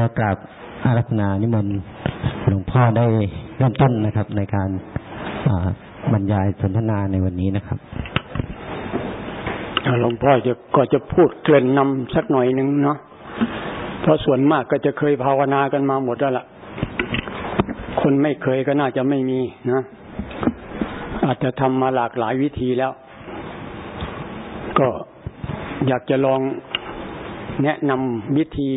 ก็กราบอารัธนานิมนต์หลวงพ่อได้เริ่มต้นนะครับ ในการบรรยายสนทนาในวันนี้นะครับหลวงพ่อจะก็จะพูดเตือนนำสักหน่อยหนึ่งเนาะเพราะส่วนมากก็จะเคยภาวนากันมาหมดแล้วล่ะ คนไม่เคยก็น่าจะไม่มีนะอาจจะทำมาหลากหลายวิธีแล้ว ก็อยากจะลองแนะนำวิธี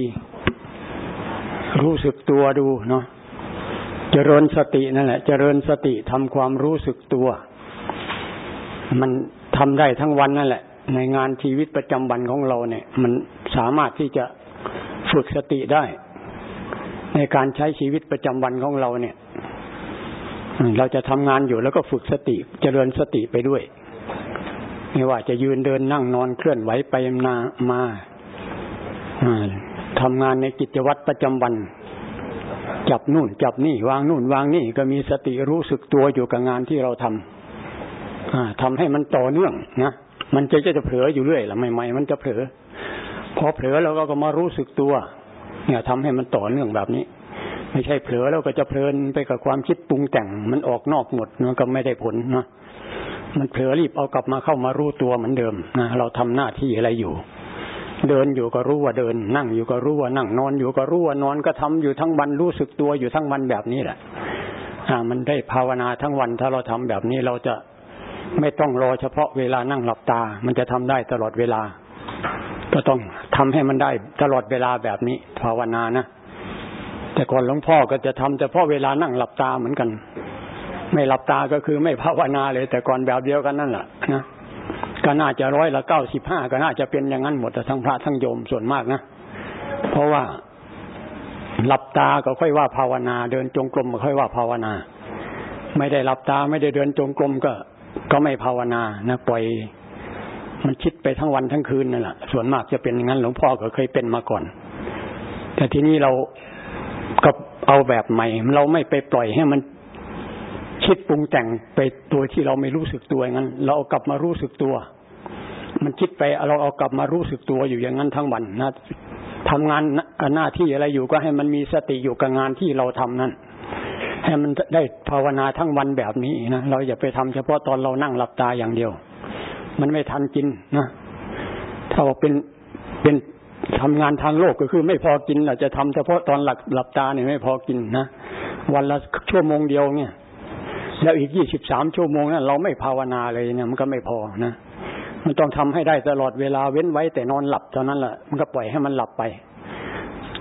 รู้สึกตัวดูเนาะเจริญสตินั่นแหละ เจริญสติทำความรู้สึกตัว มันทำได้ทั้งวันนั่นแหละ ในงานชีวิตประจำวันของเราเนี่ย มันสามารถที่จะฝึกสติได้ ในการใช้ชีวิตประจำวันของเราเนี่ยเราจะทำงานอยู่แล้วก็ฝึกสติเจริญสติไปด้วย ไม่ว่าจะยืนเดินนั่งนอนเคลื่อนไหวไปมามา ทำงานในกิจวัตรประจำวัน จับนู่น จับนี่ วางนู่น วางนี่ ก็มีสติรู้สึกตัวอยู่กับงานที่เราทำทำให้มันต่อเนื่องนะมันจะจะเผลออยู่เรื่อยละใหม่ๆมันจะเผลอ พอเผลอเราก็มารู้สึกตัว เนี่ยทำให้มันต่อเนื่องแบบนี้ ไม่ใช่เผลอแล้วก็จะเพลินไปกับความคิดปรุงแต่ง มันออกนอกหมดมันก็ไม่ได้ผลนะมันเผลอรีบเอากลับมาเข้ามารู้ตัวเหมือนเดิมนะเราทำหน้าที่อะไรอยู่ เดินอยู่ก็รู้ว่าเดิน นั่งอยู่ก็รู้ว่านั่งนอนอยู่ก็รู้ว่านอนก็ทำอยู่ทั้งวันรู้สึกตัวอยู่ทั้งวันแบบนี้แหละอ่า มันได้ภาวนาทั้งวัน ถ้าเราทำแบบนี้เราจะไม่ต้องรอเฉพาะเวลานั่งหลับตา มันจะทำได้ตลอดเวลา ก็ต้องทำให้มันได้ตลอดเวลาแบบนี้ ภาวนานะแต่ก่อนหลวงพ่อก็จะทำเฉพาะเวลานั่งหลับตาเหมือนกัน ไม่หลับตาก็คือไม่ภาวนาเลย แต่ก่อนแบบเดียวกันนั่นแหละนะ ก็น่าจะร้อยละเก้าสิบห้าก็น่าจะเป็นอย่างนั้นหมดแต่ทั้งพระทั้งโยมส่วนมากนะ เพราะว่าหลับตาก็ค่อยว่าภาวนา เดินจงกรมก็ค่อยว่าภาวนา ไม่ได้หลับตาไม่ได้เดินจงกรมก็ ก็ไม่ภาวนานะปล่อยมันคิดไปทั้งวันทั้งคืนนั่นแหละส่วนมากจะเป็นอย่างนั้นหลวงพ่อก็เคยเป็นมาก่อน แต่ทีนี้เราก็เอาแบบใหม่ เราไม่ไปปล่อยให้มันคิดปรุงแต่งไปตัวที่เราไม่รู้สึกตัวงั้น เราเอากลับมารู้สึกตัว มันคิดไปเราเอากลับมารู้สึกตัวอยู่อย่างนั้นทั้งวันนะทำงานหน้าที่อะไรอยู่ก็ให้มันมีสติอยู่กับงานที่เราทำนั้นให้มันได้ภาวนาทั้งวันแบบนี้นะเราอย่าไปทำเฉพาะตอนเรานั่งหลับตาอย่างเดียว มันไม่ทันกินนะถ้าเป็นเป็นทำงานทางโลกก็คือไม่พอกินเราจะทำเฉพาะตอนหลับหลับตาเนี่ยไม่พอกินนะวันละชั่วโมงเดียวเนี่ยแล้วอีกยี่สิบสามชั่วโมงนั้นเราไม่ภาวนาเลยเนี่ยมันก็ไม่พอนะ มันต้องทำให้ได้ตลอดเวลาเว้นไว้แต่นอนหลับเท่านั้นแหละมันก็ปล่อยให้มันหลับไป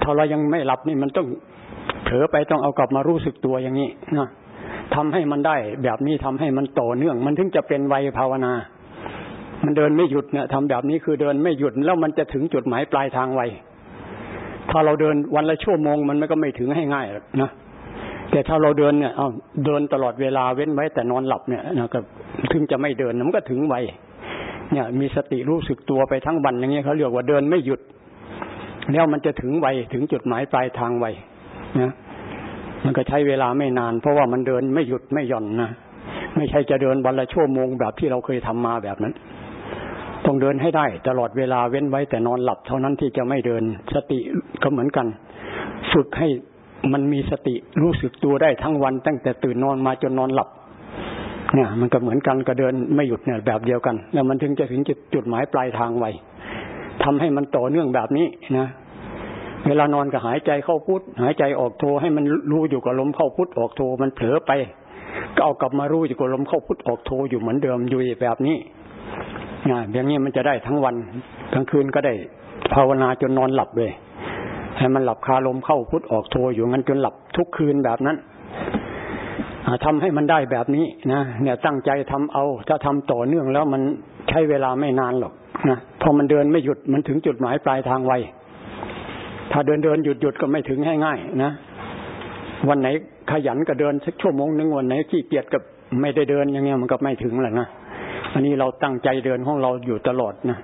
ถ้าเรายังไม่หลับนี่มันต้องเผลอไปต้องเอากลับมารู้สึกตัวอย่างนี้นะทำให้มันได้ แบบนี้ทำให้มันต่อเนื่อง มันถึงจะเป็นไวภาวนา มันเดินไม่หยุดเนี่ยทำแบบนี้คือเดินไม่หยุดแล้วมันจะถึงจุดหมายปลายทางไวถ้าเราเดินวันละชั่วโมงมันก็ไม่ถึงให้ง่ายนะแต่ถ้าเราเดินเนี่ยเอาเดินตลอดเวลาเว้นไว้แต่นอนหลับเนี่ยนะก็ถึงจะไม่เดินมันก็ถึงไว เนี่ย มีสติรู้สึกตัวไปทั้งวันอย่างเงี้ยเขาเรียกว่าเดินไม่หยุด แล้วมันจะถึงไวถึงจุดหมายปลายทางไวนะมันก็ใช้เวลาไม่นาน เพราะว่ามันเดินไม่หยุดไม่หย่อนนะไม่ใช่จะเดินวันละชั่วโมงแบบที่เราเคยทำมาแบบนั้นต้องเดินให้ได้ ตลอดเวลาเว้นไว้แต่นอนหลับเท่านั้นที่จะไม่เดินสติก็เหมือนกัน ฝึกให้มันมีสติรู้สึกตัวได้ทั้งวัน ตั้งแต่ตื่นนอนมาจนนอนหลับ เนี่ย มันก็เหมือนกันก็เดินไม่หยุดเนี่ยแบบเดียวกัน แล้วมันถึงจะถึงจุดจุดหมายปลายทางไวทำให้มันต่อเนื่องแบบนี้นะเวลานอนก็หายใจเข้าพุทหายใจออกโทให้มันรู้อยู่กับลมเข้าพุทออกโทมันเผลอไป ก็เอากลับมารู้อยู่กับลมเข้าพุทออกโทอยู่เหมือนเดิมอยู่แบบนี้นะอย่างนี้มันจะได้ทั้งวันกลางคืนก็ได้ภาวนาจนนอนหลับเลย ให้มันหลับคาลมเข้าพุทออกโทอยู่งั้นจนหลับทุกคืนแบบนั้น ทำให้มันได้แบบนี้นะเนี่ยตั้งใจทำเอา ถ้าทำต่อเนื่องแล้วมันใช้เวลาไม่นานหรอกนะพอมันเดินไม่หยุดมันถึงจุดหมายปลายทางไวถ้าเดินเดินหยุดหยุดก็ไม่ถึงง่ายๆนะวันไหนขยันก็เดินสักชั่วโมงหนึ่งวันไหนขี้เกียจก็ไม่ได้เดินอย่างเงี้ยมันก็ไม่ถึงแหละนะอันนี้เราตั้งใจเดินของเราอยู่ตลอดนะ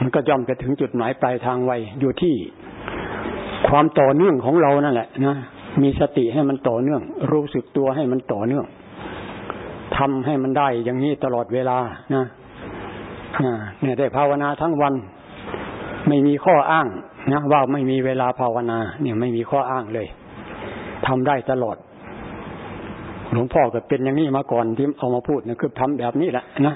มันก็ย่อมจะถึงจุดหมายปลายทางไวอยู่ที่ความต่อเนื่องของเรานั่นแหละนะ มีสติให้มันต่อเนื่อง รู้สึกตัวให้มันต่อเนื่องทำให้มันได้อย่างนี้ตลอดเวลานะเนี่ยได้ภาวนาทั้งวัน ไม่มีข้ออ้างนะว่าไม่มีเวลาภาวนา เนี่ยไม่มีข้ออ้างเลยทำได้ตลอดหลวงพ่อก็เป็นอย่างนี้มาก่อนที่เอามาพูดนะคือทำแบบนี้แหละนะ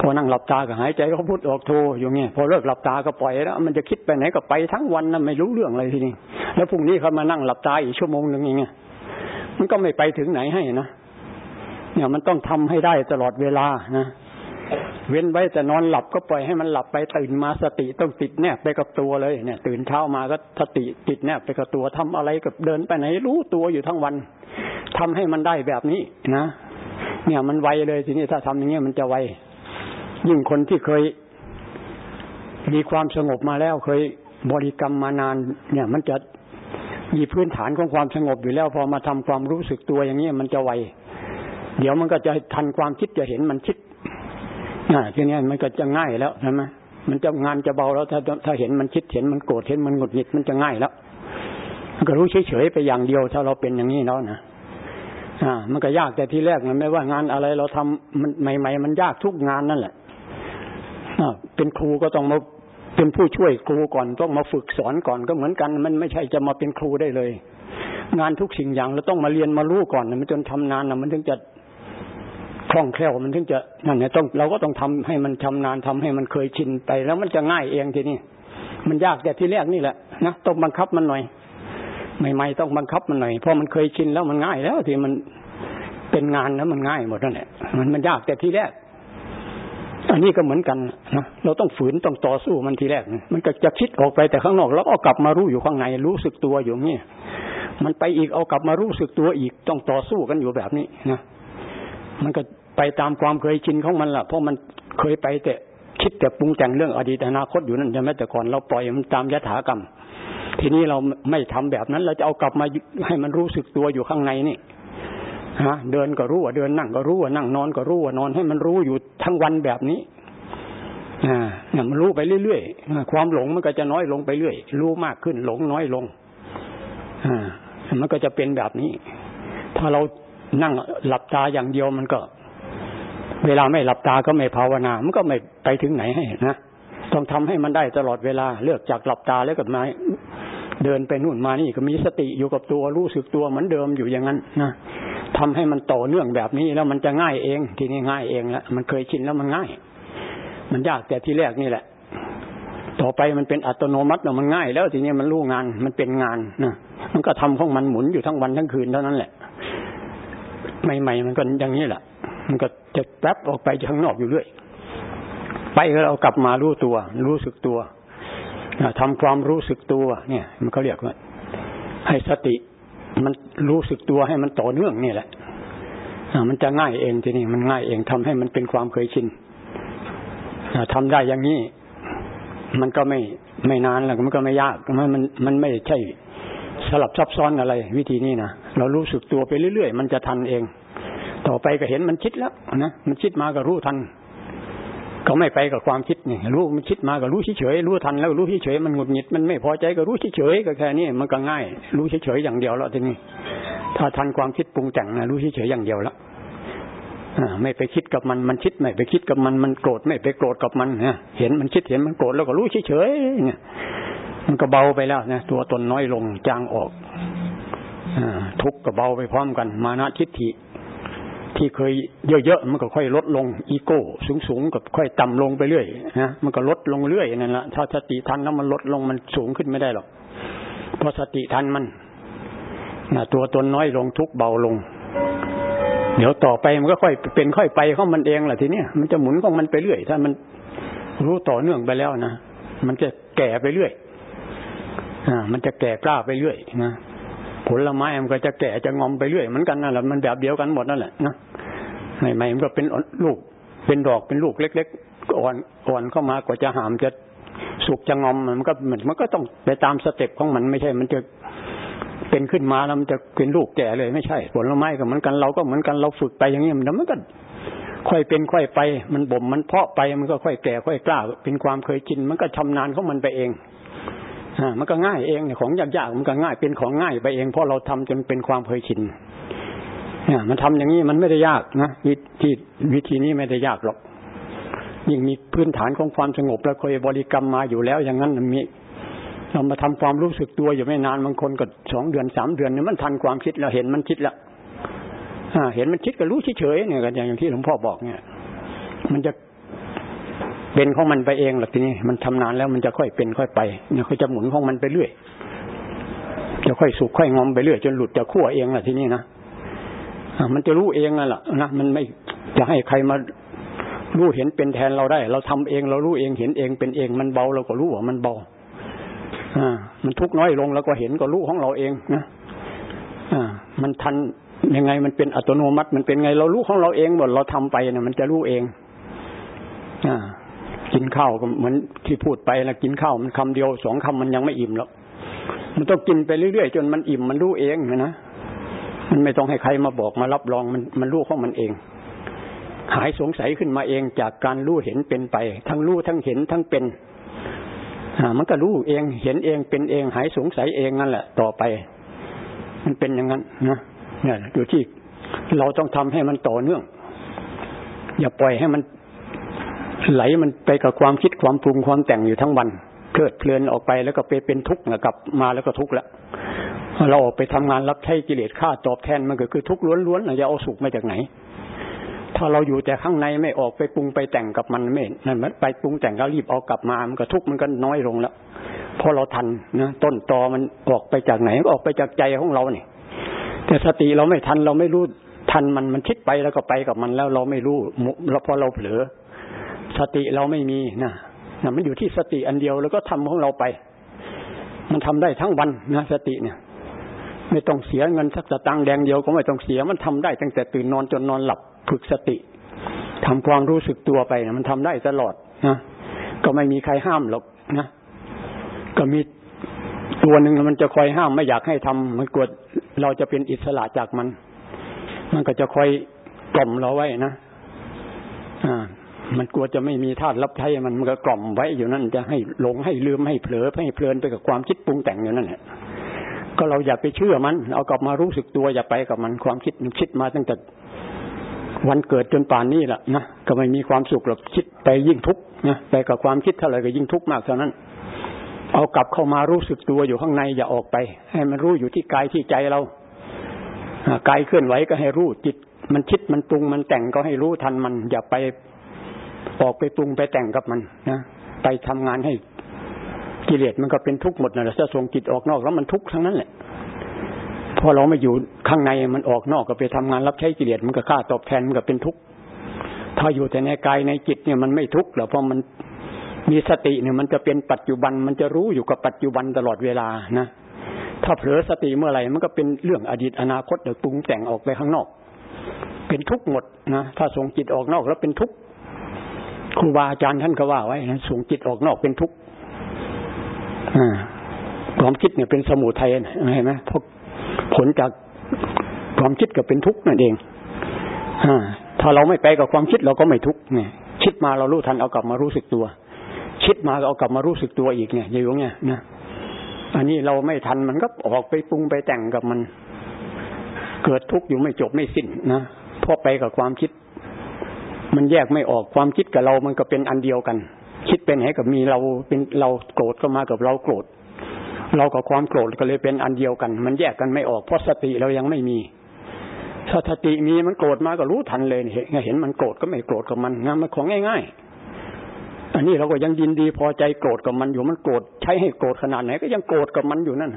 พอนั่งหลับตาก็หายใจก็พูดออกโทอยู่เงี้ยพอเลิกหลับตาก็ปล่อยแล้วมันจะคิดไปไหนก็ไปทั้งวันนะไม่รู้เรื่องอะไรทีนี้ แล้วพรุ่งนี้เขามานั่งหลับตาอีกชั่วโมงหนึ่งอย่างเงี้ยมันก็ไม่ไปถึงไหนให้นะเนี่ยมันต้องทำให้ได้ตลอดเวลานะเว้นไว้แต่นอนหลับก็ปล่อยให้มันหลับไปตื่นมาสติต้องติดแนบไปกับตัวเลยเนี่ย ตื่นเช้ามาก็สติติดแนบไปกับตัวทำอะไรกับเดินไปไหนรู้ตัวอยู่ทั้งวันทำให้มันได้แบบนี้นะเนี่ยมันไวเลยทีนี้ถ้าทำอย่างเงี้ยมันจะไวยิ่งคนที่เคย มีความสงบมาแล้วเคยบริกรรมมานาน เนี่ย มันจะ มีพื้นฐานของความสงบอยู่แล้วพอมาทำความรู้สึกตัวอย่างนี้มันจะไว เดี๋ยวมันก็จะทันความคิดจะเห็นมันคิดอ่าทีนี้มันก็จะง่ายแล้วใช่ไหมมันจะงานจะเบาแล้วถ้าถ้าเห็นมันคิดเห็นมันโกรธเห็นมันหงุดหงิดมันจะง่ายแล้วมันก็รู้เฉยๆไปอย่างเดียว ถ้าเราเป็นอย่างนี้แล้วนะอ่า มันก็ยากแต่ที่แรกมันไม่ว่างานอะไรเราทำมันใหม่ ๆ มันยากทุกงานนั่นแหละอ่าเป็นครูก็ต้องมา เป็นผู้ช่วยครูก่อนต้องมาฝึกสอนก่อนก็เหมือนกัน มันไม่ใช่จะมาเป็นครูได้เลย งานทุกสิ่งอย่างเราต้องมาเรียนมารู้ก่อนมันจนทำนานนะมันถึงจะคล่องแคล่วมันถึงจะนั่นเนี่ยต้องเราก็ต้องทำให้มันชานาญทำให้มันเคยชินไป แล้วมันจะง่ายเองทีนี้มันยากแต่ที่แรกนี่แหละนะต้องบังคับมันหน่อยใหม่ๆต้องบังคับมันหน่อยเพราะมันเคยชินแล้วมันง่ายแล้วที่มันเป็นงานแล้วมันง่ายหมดนั่นแหละมันมันยากแต่ที่แรก อันนี้ก็เหมือนกันนะเราต้องฝืนต้องต่อสู้มันทีแรก มันก็จะคิดออกไปแต่ข้างนอก แล้วก็กลับมารู้อยู่ข้างในรู้สึกตัวอยู่นี่มันไปอีกเอากลับมารู้สึกตัวอีกต้องต่อสู้กันอยู่แบบนี้นะมันก็ไปตามความเคยชินของมันละเพราะมันเคยไปแต่คิดแต่ปรุงแต่งเรื่องอดีตอนาคตอยู่นั่นใช่ไหมแต่ก่อนเราปล่อยมันตามยถากรรม ทีนี้เราไม่ทำแบบนั้น เราจะเอากลับมาให้มันรู้สึกตัวอยู่ข้างในนี่ ฮะเดินก็รู้ว่าเดินนั่งก็รู้ว่านั่งนอนก็รู้ว่านอนให้มันรู้อยู่ทั้งวันแบบนี้อ่าเนี่ยมันรู้ไปเรื่อยๆความหลงมันก็จะน้อยลงไปเรื่อยรู้มากขึ้น หลงน้อยลงอ่ามันก็จะเป็นแบบนี้ ถ้าเรานั่งหลับตาอย่างเดียวมันก็ เวลาไม่หลับตาก็ไม่ภาวนา มันก็ไม่ไปถึงไหนให้นะต้องทำให้มันได้ตลอดเวลาเลือกจากหลับตาแล้วกับไม้เดินไปนู่นมานี่ก็มีสติอยู่กับตัวรู้สึกตัวเหมือนเดิมอยู่อย่างนั้นนะ ทำให้มันต่อเนื่องแบบนี้แล้วมันจะง่ายเอง ทีนี้ง่ายเองแล้วมันเคยชินแล้วมันง่าย มันยากแต่ที่แรกนี่แหละ ต่อไปมันเป็นอัตโนมัติแล้วมันง่าย แล้วทีนี้มันรู้งานมันเป็นงานนะมันก็ทำของมันหมุนอยู่ทั้งวันทั้งคืนเท่านั้นแหละใหม่ๆมันก็อย่างนี้แหละมันก็จะแป๊บออกไปข้างนอกอยู่เรื่อยไปแล้วเรากลับมารู้ตัว รู้สึกตัวทำความรู้สึกตัว เนี่ย มันเขาเรียกว่าให้สติ มันรู้สึกตัวให้มันต่อเนื่องนี่แหละมันจะง่ายเองทีนี้มันง่ายเองทำให้มันเป็นความเคยชินทำได้อย่างนี้ มันก็ไม่ไม่นานแล้วมันก็ไม่ยากมันมันมันไม่ใช่สลับซับซ้อนอะไร วิธีนี้นะเรารู้สึกตัวไปเรื่อยๆ มันจะทันเอง ต่อไปก็เห็นมันคิดแล้วนะมันคิดมาก็รู้ทัน ก็ไม่ไปกับความคิดนี่รู้มันคิดมาก็รู้เฉยๆรู้ทันแล้วรู้เฉยๆมันหงุดหงิดมันไม่พอใจก็รู้เฉยๆก็แค่นี้มันก็ง่าย รู้เฉยๆอย่างเดียวแล้วทีนี้ถ้าทันความคิดปรุงแต่งนะรู้เฉยๆอย่างเดียวแล้วไม่ไปคิดกับมันมันคิดไม่ไปคิดกับมันมันโกรธไม่ไปโกรธกับมันนะเห็นมันคิดเห็นมันโกรธแล้วก็รู้เฉยๆเนี่ย มันก็เบาไปแล้วนะตัวตนน้อยลงจางออกอทุกข์ก็เบาไปพร้อมกัน มานะทิฏฐิ ที่เคยเยอะๆมันก็ค่อยลดลงอีโก้ สูงๆก็ค่อยต่ำลงไปเรื่อยนะมันก็ลดลงเรื่อยนั่นแหละถ้าสติทันแล้วมันลดลงมันสูงขึ้นไม่ได้หรอกเพราะสติทันมันนะตัวตนน้อยลงทุกเบาลง เดี๋ยวต่อไปมันก็ค่อยเป็นค่อยไปของมันเองแหละทีเนี้ยมันจะหมุนของมันไปเรื่อย ถ้ามันรู้ต่อเนื่องไปแล้วนะมันจะแก่ไปเรื่อยอ่ามันจะแก่กล้าไปเรื่อยนะ ผลไม้มันก็จะแก่จะงอมไปเรื่อยเหมือนกันนั่นแหละมันแบบเดียวกันหมดนั่นแหละนะใหม่ๆมันก็เป็นลูก เป็นดอกเป็นลูกเล็ก ๆ อ่อนอ่อนเข้ามากว่าจะหามจะสุกจะงอมมันก็มันก็ต้องไปตามสเต็ปของมันไม่ใช่ มันจะเป็นขึ้นมาแล้วมันจะเป็นลูกแก่เลยไม่ใช่ ผลไม้ก็เหมือนกันเราก็เหมือนกันเราฝึกไปอย่างนี้มันมันก็ค่อยเป็นค่อยไป มันบ่มมันเพาะไปมันก็ค่อยแก่ค่อยกล้า เป็นความเคยชินมันก็ชำนาญของมันไปเอง มันก็ง่ายเองเนี่ยของยากๆมันก็ง่ายเป็นของง่ายไปเองเพราะเราทำจนเป็นความเคยชินเนี่ยมันทำอย่างนี้มันไม่ได้ยากนะวิธีวิธีนี้ไม่ได้ยากหรอกยิ่งมีพื้นฐานของความสงบแล้วเคยบริกรรมมาอยู่แล้ว อย่างนั้นมีเรามาทำความรู้สึกตัวอยู่ไม่นานบางคนก็สองเดือนสามเดือนเนี่ยมันทันความคิดเราเห็นมันคิดแล้วเห็นมันคิดก็รู้เฉยๆเนี่ยกันอย่างที่หลวงพ่อบอกเนี่ย มันจะ เป็นของมันไปเองหรอกทีนี้มันทำนานแล้วมันจะค่อยเป็นค่อยไปเนี่ยเขาจะหมุนของมันไปเรื่อยจะค่อยสุกค่อยงอมไปเรื่อยจนหลุดจะขั้วเองแหละทีนี้นะมันจะรู้เองนั่นแหละนะมันไม่จะให้ใครมารู้เห็นเป็นแทนเราได้ เราทำเองเรารู้เองเห็นเองเป็นเองมันเบาเราก็รู้ว่ามันเบา อ่า มันทุกน้อยลงแล้วก็เห็นก็รู้ของเราเองนะอ่า มันทันยังไงมันเป็นอัตโนมัติ มันเป็นไงเรารู้ของเราเองหมดเราทำไปเนี่ยมันจะรู้เอง อ่า กินข้าวก็เหมือนที่พูดไปนะกินข้าวมันคำเดียวสองคำมันยังไม่อิ่มหรอกมันต้องกินไปเรื่อยๆจนมันอิ่มมันรู้เองนะมันไม่ต้องให้ใครมาบอกมารับรองมันมันรู้ของมันเอง หายสงสัยขึ้นมาเองจากการรู้เห็นเป็นไป ทั้งรู้ทั้งเห็นทั้งเป็นอ่ามันก็รู้เองเห็นเองเป็นเอง หายสงสัยเองนั่นแหละ ต่อไป มันเป็นอย่างนั้นนะเนี่ยอยู่ที่เราต้องทำให้มันต่อเนื่อง อย่าปล่อยให้มัน ไหลมันไปกับความคิดความปรุงความแต่งอยู่ทั้งวันเพลิดเพลินออกไปแล้วก็ไปเป็นทุกข์นะกลับมาแล้วก็ทุกข์ล้วเราออกไปทำงานรับใช้กิเลสค่าตอบแทนมันก็คือทุกข์ล้วนๆนะจะเอาสุขมาจากไหน ถ้าเราอยู่แต่ข้างในไม่ออกไปปรุงไปแต่งกับมันไม่นั่นมันไปปรุงแต่งก็รีบเอากลับมามันก็ทุกข์มันก็น้อยลงแล้วพอเราทันนะต้นตอมันออกไปจากไหนออกไปจากใจของเราเนี่ยแต่สติเราไม่ทันเราไม่รู้ทันมันมันคิดไปแล้วก็ไปกับมันแล้วเราไม่รู้แล้วพอเราเผลอ สติเราไม่มีนะนะมันอยู่ที่สติอันเดียวแล้วก็ทำของเราไป มันทำได้ทั้งวันนะสติเนี่ย ไม่ต้องเสียเงินสักสตางค์แดงเดียวก็ไม่ต้องเสียมันทำได้ตั้งแต่ตื่นนอนจนนอนหลับฝึกสติทำความรู้สึกตัวไปนะมันทำได้ตลอดนะก็ไม่มีใครห้ามหรอกนะก็มีตัวหนึ่งมันจะคอยห้ามไม่อยากให้ทำมันกลัวเราจะเป็นอิสระจากมัน มันก็จะคอยกล่อมเราไว้นะอ่า มันกลัวจะไม่มีธาตุรับใช้มันมันก็กล่อมไว้อยู่นั่นจะให้หลงให้ลืมให้เผลอให้เพลินไปกับความคิดปรุงแต่งอยู่นั่นแหละก็เราอย่าไปเชื่อมันเอากลับมารู้สึกตัวอย่าไปกับมันความคิดมันคิดมาตั้งแต่วันเกิดจนป่านนี้แหละนะก็ไม่มีความสุขหรอกคิดไปยิ่งทุกข์นะไปกับความคิดเท่าไหร่ก็ยิ่งทุกข์มากเท่านั้น เอากลับเข้ามารู้สึกตัวอยู่ข้างในอย่าออกไป ให้มันรู้อยู่ที่กายที่ใจเรากายเคลื่อนไหวก็ให้รู้จิต มันคิดมันปรุงมันแต่งก็ให้รู้ทันมันอย่าไป ออกไปปรุงไปแต่งกับมันนะไปทำงานให้กิเลสมันก็เป็นทุกข์หมดนะถ้าส่งจิตออกนอกแล้วมันทุกข์ทั้งนั้นแหละพอเราไม่อยู่ข้างในมันออกนอกก็ไปทำงานรับใช้กิเลสมันก็ค่าตอบแทนมันก็เป็นทุกข์ถ้าอยู่แต่ในกายในจิตเนี่ยมันไม่ทุกข์หรอกเพราะมันมีสติเนี่ย มันจะเป็นปัจจุบันมันจะรู้อยู่กับปัจจุบันตลอดเวลานะถ้าเผลอสติเมื่อไหร่มันก็เป็นเรื่องอดีตอนาคตเดี๋ยวปรุงแต่งออกไปข้างนอก เป็นทุกข์หมดนะถ้าส่งจิตออกนอกแล้วเป็นทุกข์ ครูบาอาจารย์ท่านก็ว่าไว้นะส่งจิตออกนอกเป็นทุกข์ความคิดเนี่ยเป็นสมุทัยเห็นไหมพผลจากความคิดก็เป็นทุกข์นั่นเองอถ้าเราไม่ไปกับความคิดเราก็ไม่ทุกข์เนี่ย คิดมาเรารู้ทันเอากลับมารู้สึกตัว คิดมาเอากลับมารู้สึกตัวอีกเนี่ยอย่างเงี้ยนะอันนี้เราไม่ทันมันก็ออกไปปรุงไปแต่งกับมัน เกิดทุกข์อยู่ไม่จบไม่สิ้นนะพอไปกับความคิด มันแยกไม่ออกความคิดกับเรามันก็เป็นอันเดียวกัน คิดเป็นให้กับมีเราเป็นเราโกรธก็มากับเราโกรธ เรากับความโกรธก็เลยเป็นอันเดียวกัน มันแยกกันไม่ออกเพราะสติเรายังไม่มีถ้าสติมีมันโกรธมาก็รู้ทันเลยเห็นเห็นมันโกรธก็ไม่โกรธกับมันงานมันของง่าย ๆ อันนี้เราก็ยังยินดีพอใจโกรธกับมันอยู่มันโกรธใช้ให้โกรธขนาดไหนก็ยังโกรธกับมันอยู่นั่น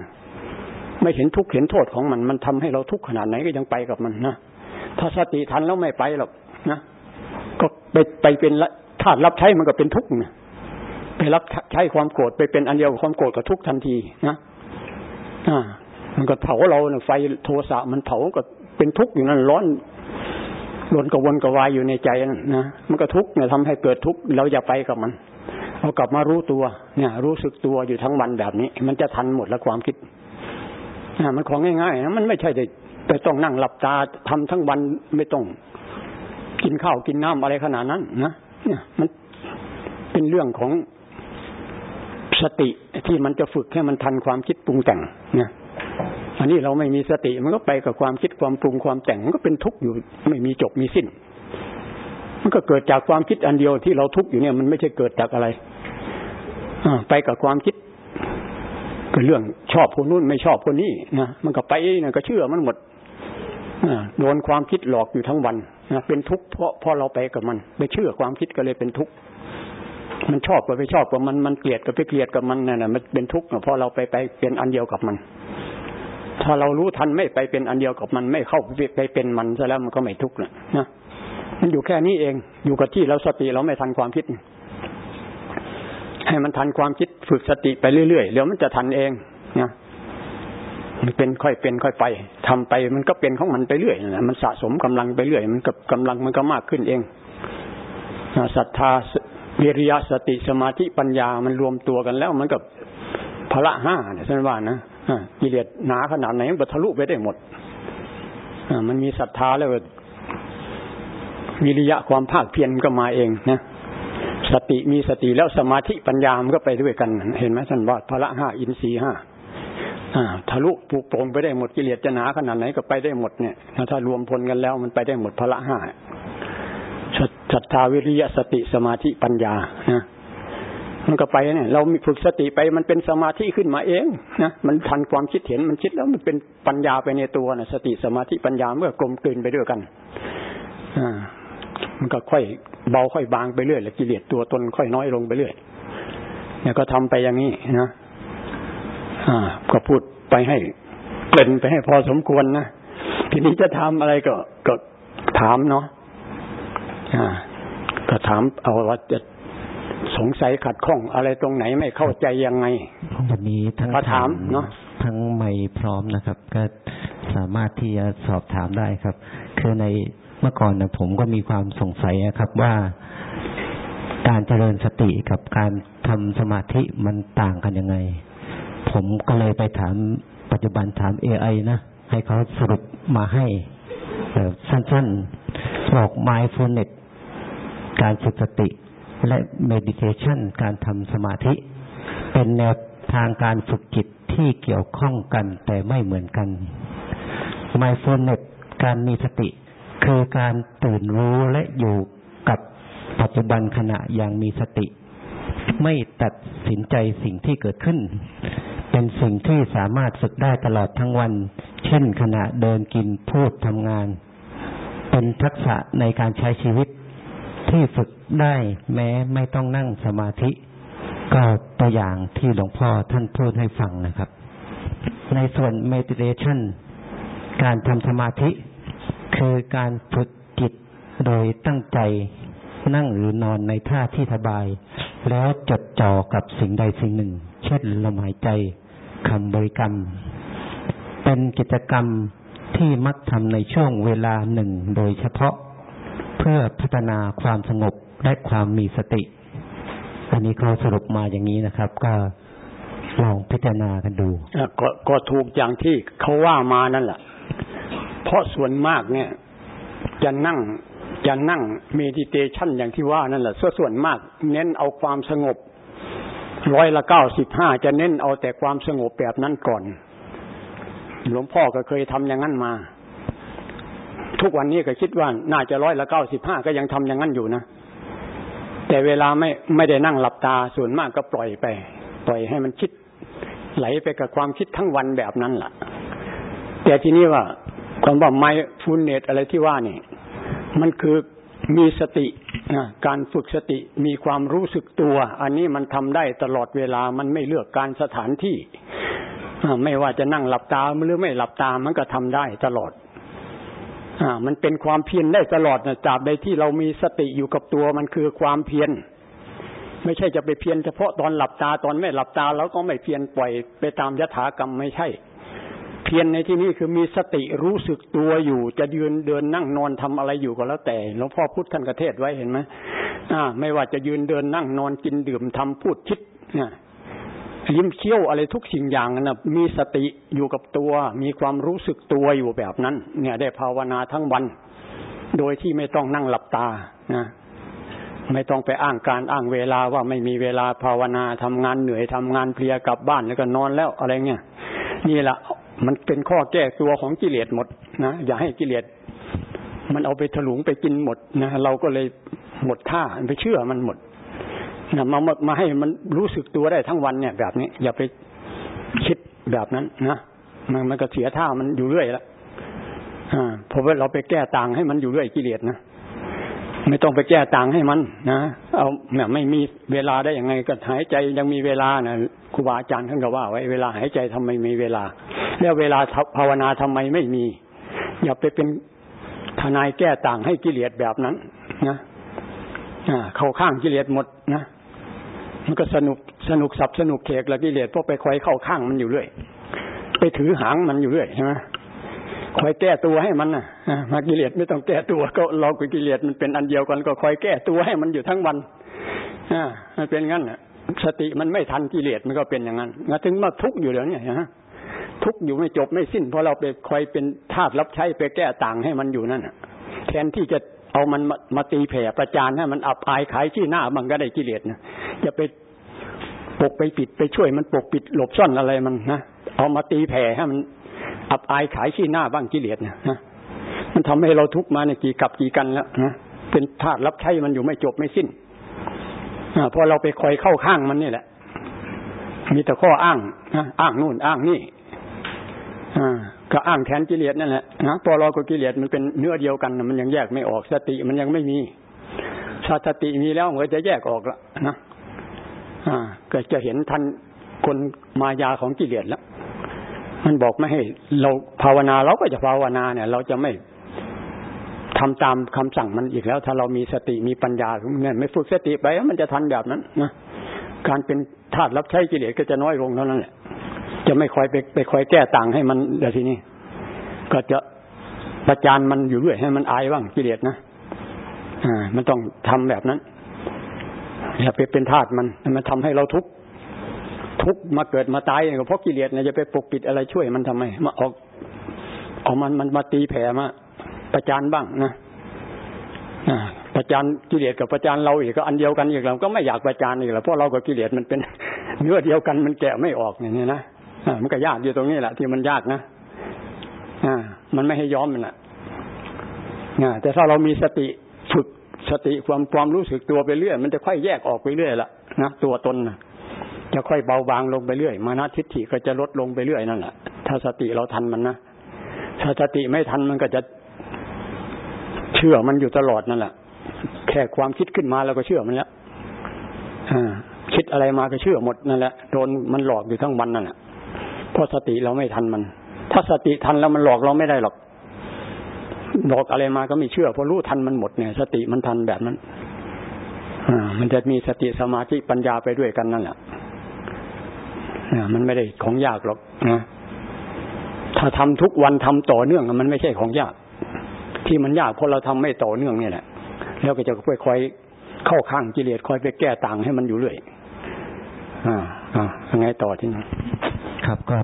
ไม่เห็นทุกข์เห็นโทษของมัน มันทำให้เราทุกข์ขนาดไหนก็ยังไปกับมันนะถ้าสติทันแล้วไม่ไปหรอกนะ ก็ไปไปเป็นธาตุรับใช้มันก็เป็นทุกข์นะไปรับใช้ความโกรธไปเป็นอันเดียวกับความโกรธกับทุกข์ทันทีนะอ่า มันก็เผาเราเนี่ยไฟโทสะมันเผาก็เป็นทุกข์อยู่นั่นร้อนร้อนกระวนกระวายอยู่ในใจนะมันก็ทุกข์เนี่ยทำให้เกิดทุกข์เราอย่าไปกับมัน เอากลับมารู้ตัวเนี่ย รู้สึกตัวอยู่ทั้งวันแบบนี้ มันจะทันหมดแล้วความคิดอ่ามันของง่ายๆนะมันไม่ใช่แต่ต้องนั่งหลับตาทำทั้งวันไม่ต้อง กินข้าวกินน้ำอะไรขนาดนั้นนะเนี่ยมันเป็นเรื่องของสติที่มันจะฝึกให้มันทันความคิดปรุงแต่งเนี่ยอันนี้เราไม่มีสติมันก็ไปกับความคิดความปรุงความแต่งมันก็เป็นทุกข์อยู่ไม่มีจบมีสิ้น มันก็เกิดจากความคิดอันเดียวที่เราทุกข์อยู่เนี่ยมันไม่ใช่เกิดจากอะไรอไปกับความคิดก็เรื่องชอบคนนู้นไม่ชอบคนนี้นะมันก็ไปนะก็เชื่อมันหมดโดนความคิดหลอกอยู่ทั้งวัน เป็นทุกข์เพราะพอเราไปกับมัน ไปเชื่อความคิดก็เลยเป็นทุกข์มันชอบก็ไปชอบกับมันมันเกลียดก็ไปเกลียดกับมันนั่นแหละมันเป็นทุกข์เพราะเราไปไปเป็นอันเดียวกับมัน ถ้าเรารู้ทันไม่ไปเป็นอันเดียวกับมันไม่เข้าไปเป็นมันซะแล้วมันก็ไม่ทุกข์นะนะมันอยู่แค่นี้เอง อยู่กับที่เราสติเราไม่ทันความคิด ให้มันทันความคิดฝึกสติไปเรื่อยๆเดี๋ยวมันจะทันเองนะ มันเป็นค่อยเป็นค่อยไปทำไปมันก็เป็นของมันไปเรื่อยนะมันสะสมกำลังไปเรื่อย มันกับกำลังมันก็มากขึ้นเองศรัทธาวิริยะสติสมาธิปัญญามันรวมตัวกันแล้วมันกับพละห้าเนี่ยท่านว่านะกิเลสหนาขนาดไหนมันทะลุไปได้หมดมันมีศรัทธาแล้ววิริยะความภาคเพียรก็มาเองนะสติมีสติแล้วสมาธิปัญญามันก็ไปด้วยกัน เห็นไหมท่านว่าพละห้าอินทรีห้า ทะลุปูโปร่งไปได้หมดกิเลสจะหนาขนาดไหนก็ไปได้หมดเนี่ยถ้ารวมพลกันแล้วมันไปได้หมดพละห้าศรัทธาวิริยะสติสมาธิปัญญานะมันก็ไปเนี่ยเรามีฝึกสติไปมันเป็นสมาธิขึ้นมาเองนะมันทันความคิดเห็นมันคิดแล้วมันเป็นปัญญาไปในตัวนะสติสมาธิปัญญาเมื่อกลมกลืนไปด้วยกันอ่ามันก็ค่อยเบาค่อยบางไปเรื่อยแล้วกิเลสตัวตนค่อยน้อยลงไปเรื่อยเนี่ยก็ทำไปอย่างนี้นะ ก็พูดไปให้เกล่นไปให้พอสมควรนะทีนี้จะทำอะไรก็ก็ถามเนาะอ่าก็ถามเอาว่าจะสงสัยขัดข้องอะไรตรงไหนไม่เข้าใจยังไงวันนี้ทั้งถามเนาะทั้งไม่พร้อมนะครับ ก็สามารถที่จะสอบถามได้ครับ คือในเมื่อก่อนนะผมก็มีความสงสัยครับว่าการเจริญสติกับการทำสมาธิมันต่างกันยังไง ผมก็เลยไปถามปัจจุบันถามเอไอนะ ให้เขาสรุปมาให้สั้นๆบอก mindfulness การฝึกสติ และ meditation การทำสมาธิ เป็นแนวทางการฝึกจิตที่เกี่ยวข้องกันแต่ไม่เหมือนกัน mindfulness การมีสติ คือการตื่นรู้และอยู่กับปัจจุบันขณะอย่างมีสติ ไม่ตัดสินใจสิ่งที่เกิดขึ้น เป็นสิ่งที่สามารถฝึกได้ตลอดทั้งวัน เช่นขณะเดินกินพูดทำงาน เป็นทักษะในการใช้ชีวิตที่ฝึกได้แม้ไม่ต้องนั่งสมาธิ ก็ตัวอย่างที่หลวงพ่อท่านพูดให้ฟังนะครับ ในส่วน meditation การทำสมาธิ คือการฝึกจิตโดยตั้งใจนั่งหรือนอนในท่าที่สบาย แล้วจดจ่อกับสิ่งใดสิ่งหนึ่ง เช่นลมหายใจ คำบริกรรม เป็นกิจกรรมที่มักทำในช่วงเวลาหนึ่งโดยเฉพาะ เพื่อพัฒนาความสงบและความมีสติ อันนี้เขาสรุปมาอย่างนี้นะครับ ก็ลองพิจารณากันดูกก็ถูกอย่างที่เขาว่ามานั่นแหละเพราะส่วนมากเนี่ย จะนั่งจะนั่งเมดิเทชันอย่างที่ว่านั่นแหละส่วนมาก เน้นเอาความสงบ ร้อยละเก้าสิบห้าจะเน้นเอาแต่ความสงบแบบนั้นก่อน หลวงพ่อก็เคยทำอย่างนั้นมา ทุกวันนี้ก็คิดว่าน่าจะร้อยละเก้าสิบห้าก็ยังทำอย่างนั้นอยู่นะ แต่เวลาไม่ไม่ได้นั่งหลับตาส่วนมากก็ปล่อยไป ปล่อยให้มันคิด ไหลไปกับความคิดทั้งวันแบบนั้นแหละแต่ทีนี้ว่าความว่าไมฟูนเนตอะไรที่ว่านี่ มันคือ มีสตินะการฝึกสติมีความรู้สึกตัว อันนี้มันทำได้ตลอดเวลามันไม่เลือกการสถานที่ไม่ว่าจะนั่งหลับตาหรือไม่หลับตามันก็ทำได้ตลอดอ่ามันเป็นความเพียรได้ตลอดนะจับใดที่เรามีสติอยู่กับตัวมันคือความเพียรไม่ใช่จะไปเพียรเฉพาะตอนหลับตาตอนไม่หลับตาแล้วก็ไม่เพียรปล่อยไปตามยถากรรมไม่ใช่ เพียรในที่นี้คือมีสติรู้สึกตัวอยู่ จะยืนเดินนั่งนอนทำอะไรอยู่ก็แล้วแต่หลวงพ่อพุทธท่านกระเทศไว้เห็นไหมอ่า ไม่ว่าจะยืนเดินนั่งนอนกินดื่มทำพูดคิดเนี่ยยิ้มเคี้ยวอะไรทุกสิ่งอย่างนะมีสติอยู่กับตัว มีความรู้สึกตัวอยู่แบบนั้น เนี่ย ได้ภาวนาทั้งวัน โดยที่ไม่ต้องนั่งหลับตานะไม่ต้องไปอ้างการอ้างเวลาว่าไม่มีเวลาภาวนาทำงานเหนื่อยทำงานเพลียกลับบ้านแล้วก็นอนแล้วอะไรเงี้ยนี่แหละ มันเป็นข้อแก้ตัวของกิเลสหมดนะอย่าให้กิเลสมันเอาไปถลุงไปกินหมดนะเราก็เลยหมดท่าไปเชื่อมันหมดนะมามามาให้มันรู้สึกตัวได้ทั้งวันเนี่ย แบบนี้ อย่าไปคิดแบบนั้นนะมันมันก็เสียท่ามันอยู่เรื่อยละอ่าเพราะว่าเราไปแก้ต่างให้มันอยู่เรื่อยกิเลสนะ ไม่ต้องไปแก้ต่างให้มันนะเอาเนี่ยไม่มีเวลาได้ยังไงก็หายใจยังมีเวลานะครูบาอาจารย์ท่านก็ว่าไว้เวลาหายใจทำไมมีเวลา แล้วเวลาภาวนาทำไมไม่มี อย่าไปเป็นทนายแก้ต่างให้กิเลสแบบนั้น นะอ่าเข้าข้างกิเลสหมดนะมันก็สนุกสนุกสับสนุกเขกแล้วกิเลสพวกไปคอยเข้าข้างมันอยู่เรื่อยไปถือหางมันอยู่เรื่อยใช่ไหม คอยแก้ตัวให้มันนะมากิเลสไม่ต้องแก้ตัว ก็เรากับกิเลสมันเป็นอันเดียวกันก็คอยแก้ตัวให้มันอยู่ทั้งวันอ่ามันเป็นงั้นสติมันไม่ทันกิเลสมันก็เป็นอย่างนั้นงั้นถึงมาทุกข์อยู่เดี๋ยวนี้ฮะทุกข์อยู่ไม่จบไม่สิ้นเพราะเราไปคอยเป็นทาสรับใช้ไปแก้ต่างให้มันอยู่นั่นแทนที่จะเอามันมามาตีแผ่ประจานให้มันอับอายขายที่หน้ามันก็ได้กิเลสนะจะไปปกไปปิดไปช่วยมันปกปิดหลบซ่อนอะไรมันนะเอามาตีแผ่ให้มัน อับอายขายขี้หน้าบ้างกิเลสเนี่ยนะมันทำให้เราทุกข์มาเนี่ยกี่กับกี่กันแล้วนะเป็นทาสรับใช้มันอยู่ไม่จบไม่สิ้นอพอเราไปคอยเข้าข้างมันนี่แหละ มีแต่ข้ออ้างนะอ้างนู่นอ้างนี่อก็อ้างแทนกิเลสนั่นแหละนะตัวเรากับกิเลสมันเป็นเนื้อเดียวกัน มันยังแยกไม่ออกสติมันยังไม่มีถ้าสติมีแล้วมันจะแยกออกละนะอ่าก็จะเห็นทันคนมายาของกิเลสแล้ว มันบอกไม่ให้ เราภาวนาเราก็จะภาวนาเนี่ย เราจะไม่ทำตามคำสั่งมันอีกแล้ว ถ้าเรามีสติมีปัญญาเนี่ยไม่ฝึกสติไปมันจะทันแบบนั้นนะการเป็นธาตุรับใช้กิเลสก็จะน้อยลงเท่านั้นแหละจะไม่คอยไปไปคอยแก้ต่างให้มันเดี๋ยวทีนี้ ก็จะประจานมันอยู่เรื่อยให้มันอายบ้างกิเลสนะอ่า มันต้องทำแบบนั้นอย่าไปเป็นธาตุมันมันทำให้เราทุกข์ ทุกมาเกิดมาตายเพราะกิเลสเนี่ยจะไปปกปิดอะไรช่วยมันทำไม มาออกออกมันมันมาตีแผ่มาประจานบ้างนะประจานกิเลสกับประจานเราอีกก็อันเดียวกันอีกเราก็ไม่อยากประจานอีกแล้วเพราะเรากับกิเลสมันเป็นเนื้อเดียวกันมันแกะไม่ออกอย่างนี้นะมันก็ยากอยู่ตรงนี้แหละที่มันยากนะอ่า มันไม่ให้ย้อมมันอะแต่ถ้าเรามีสติฝึกสติความความรู้สึกตัวไปเรื่อย มันจะค่อยแยกออกไปเรื่อยละนะตัวตนนะ จะค่อยเบาบางลงไปเรื่อย มานะทิฏฐิก็จะลดลงไปเรื่อยนั่นแหละถ้าสติเราทันมันนะถ้าสติไม่ทันมันก็จะเชื่อมันอยู่ตลอดนั่นแหละแค่ความคิดขึ้นมาเราก็เชื่อมันแล้วคิดอะไรมาก็เชื่อหมดนั่นแหละโดนมันหลอกอยู่ทั้งวันนั่นแหละเพราะสติเราไม่ทันมัน ถ้าสติทันแล้วมันหลอกเราไม่ได้หรอกหลอกอะไรมาก็ไม่เชื่อเพราะรู้ทันมันหมดเนี่ย สติมันทันแบบนั้นอ่ามันจะมีสติสมาธิปัญญาไปด้วยกันนั่นแหละ มันไม่ได้ของยากหรอกนะถ้าทำทุกวันทำต่อเนื่องมันไม่ใช่ของยาก ที่มันยากเพราะเราทำไม่ต่อเนื่องเนี่ยแหละแล้วก็จะค่อยคอยเข้าข้างกิเลสค่อยไปแก้ต่างให้มันอยู่เรื่อยอ่าอ่ายังไงต่อที่นั่ครับก็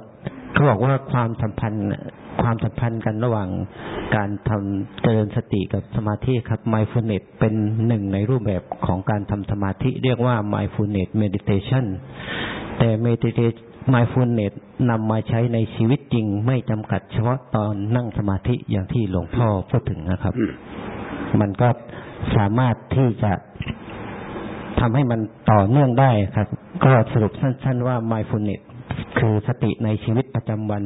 เขาบอกว่าความสัมพันธ์ความสัมพันธ์กันระหว่างการทำเจริญสติกับสมาธิครับ mindfulness เป็นหนึ่งในรูปแบบของการทำสมาธิ เรียกว่า mindfulness meditation แต่ meditation mindfulness นำมาใช้ในชีวิตจริง ไม่จำกัดเฉพาะตอนนั่งสมาธิอย่างที่หลวงพ่อพูดถึงนะครับ มันก็สามารถที่จะทำให้มันต่อเนื่องได้ครับ ก็สรุปสั้น ๆ ว่า mindfulness คือสติในชีวิตประจำวัน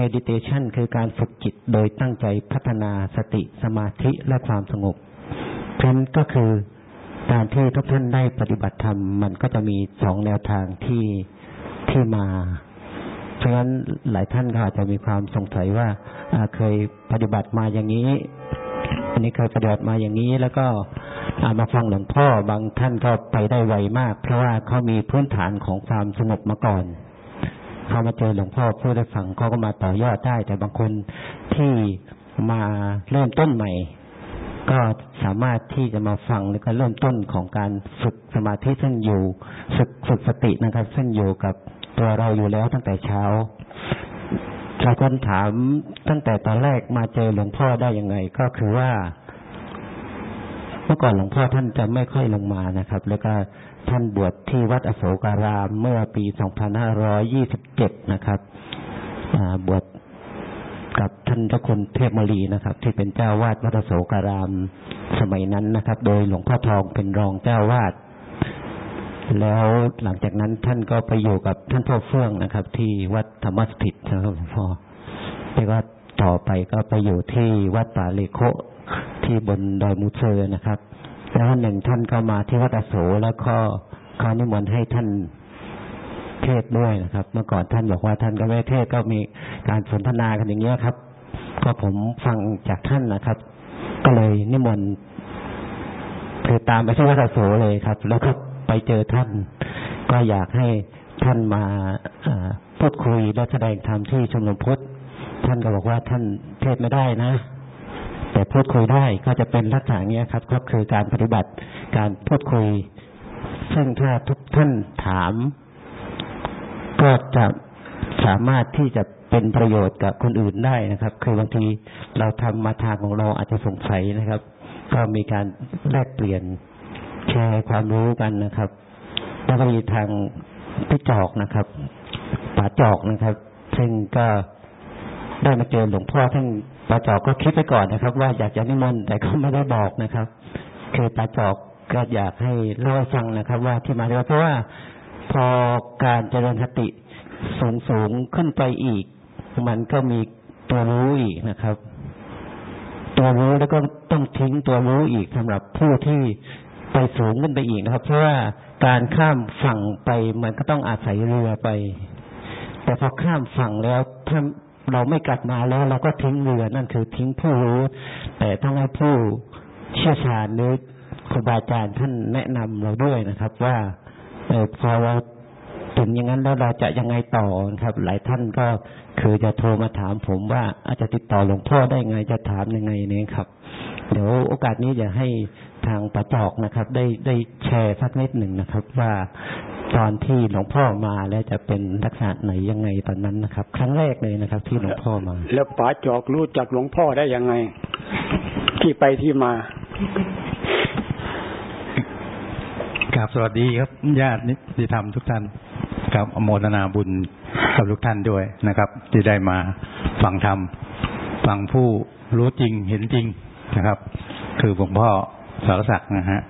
meditation คือการฝึกจิตโดยตั้งใจพัฒนาสติสมาธิและความสงบเพื่อนก็คือ การที่ทุกท่านได้ปฏิบัติธรรมมันก็จะมีสองแนวทางที่ที่มาเพราะฉะนั้นหลายท่านก็อาจจะมีความสงสัยว่าเคยปฏิบัติมาอย่างนี้ อันนี้เคยปฏิบัติมาอย่างนี้ แล้วก็มาฟังหลวงพ่อบางท่านก็ไปได้ไวมาก เพราะว่าเขามีพื้นฐานของความสงบมาก่อนเขามาเจอหลวงพ่อพูดได้ฟังเขาก็มาต่อยอดได้ แต่บางคนที่มาเริ่มต้นใหม่ ก็สามารถที่จะมาฟังแล้วก็เริ่มต้นของการฝึกสมาธิซึ่งอยู่ฝึกฝึกสตินะครับ ซึ่งอยู่กับตัวเราอยู่แล้วตั้งแต่เช้าหลายคนถามตั้งแต่ตอนแรกมาเจอหลวงพ่อได้ยังไง ก็คือว่า เมื่อก่อนหลวงพ่อท่านจะไม่ค่อยลงมานะครับ แล้วก็ท่านบวชที่วัดอโศการามเมื่อปี 2527 นะครับบวช กับท่านเจ้าคุณเทพมรีนะครับ ที่เป็นเจ้าวาดวัดโสการามสมัยนั้นนะครับ โดยหลวงพ่อทองเป็นรองเจ้าวาดแล้วหลังจากนั้นท่านก็ไปอยู่กับท่านพ่อเฟื่องนะครับ ที่วัดธรรมสถิตนะครับหลวงพ่อแต่ว่าต่อไปก็ไปอยู่ที่วัดป่าเลโคที่บนดอยมูเซอร์นะครับ แล้วหนึ่งท่านก็มาที่วัดอโศแล้วก็เขานิมนต์ให้ท่าน เทศด้วยนะครับ เมื่อก่อนท่านบอกว่าท่านก็ไม่เทศก็มีการสนทนากันอย่างเงี้ยครับ ก็ผมฟังจากท่านนะครับ ก็เลยนิมนต์คือตามไปที่วัดโศเลยครับ แล้วก็ไปเจอท่าน ก็อยากให้ท่านมาพูดคุยและแสดงธรรมที่ชมรมพุทธท่านก็บอกว่าท่านเทศไม่ได้นะ แต่พูดคุยได้ก็จะเป็นลักษณะเนี้ยครับ ก็คือการปฏิบัติการพูดคุย ซึ่งถ้าทุกท่านถาม ก็จะสามารถที่จะเป็นประโยชน์กับคนอื่นได้นะครับ คือบางทีเราทำมาทางของเราอาจจะสงสัยนะครับ ก็มีการแลกเปลี่ยนแชร์ความรู้กันนะครับ แล้วก็มีทางพี่จอกนะครับป๋าจอกนะครับ ซึ่งก็ได้มาเจอหลวงพ่อท่านปาจอกก็คิดไปก่อนนะครับ ว่าอยากจะนิมนต์แต่ก็ไม่ได้บอกนะครับ คือปาจอกก็อยากให้เล่าให้ฟังนะครับ ว่าที่มาที่ว่าเพราะว่า พอการเจริญสติสูงสูงขึ้นไปอีก มันก็มีตัวรู้อีกนะครับ ตัวรู้แล้วก็ต้องทิ้งตัวรู้อีกสำหรับผู้ที่ไปสูงขึ้นไปอีกนะครับ เพราะว่าการข้ามฝั่งไปมันก็ต้องอาศัยเรือไป แต่พอข้ามฝั่งแล้วถ้าเราไม่กลับมาแล้ว เราก็ทิ้งเรือนั่นคือทิ้งผู้รู้ แต่ต้องให้ผู้เชี่ยวชาญหรือครูบาอาจารย์ท่านแนะนำเราด้วยนะครับ ว่า เออพอเราถึงอย่างนั้นแล้วเราจะยังไงต่อครับ หลายท่านก็คือจะโทรมาถามผมว่าอาจจะติดต่อหลวงพ่อได้ไงจะถามยังไงเนี่ยครับ เดี๋ยวโอกาสนี้จะให้ทางประจอกนะครับ ได้ได้แชร์สักนิดหนึ่งนะครับ ว่าตอนที่หลวงพ่อมาแล้วจะเป็นลักษณะไหนยังไงตอนนั้นนะครับ ครั้งแรกเลยนะครับ ที่หลวงพ่อมา แล้วป๋าจอกรู้จักหลวงพ่อได้ยังไง ที่ไปที่มา กราบสวัสดีครับ ญาตินิติธรรมทุกท่านกับอโมทนาบุญกับทุกท่านด้วยนะครับ ที่ได้มาฟังธรรมฟังผู้รู้จริงเห็นจริงนะครับ คือหลวงพ่อสารศักดิ์นะฮะ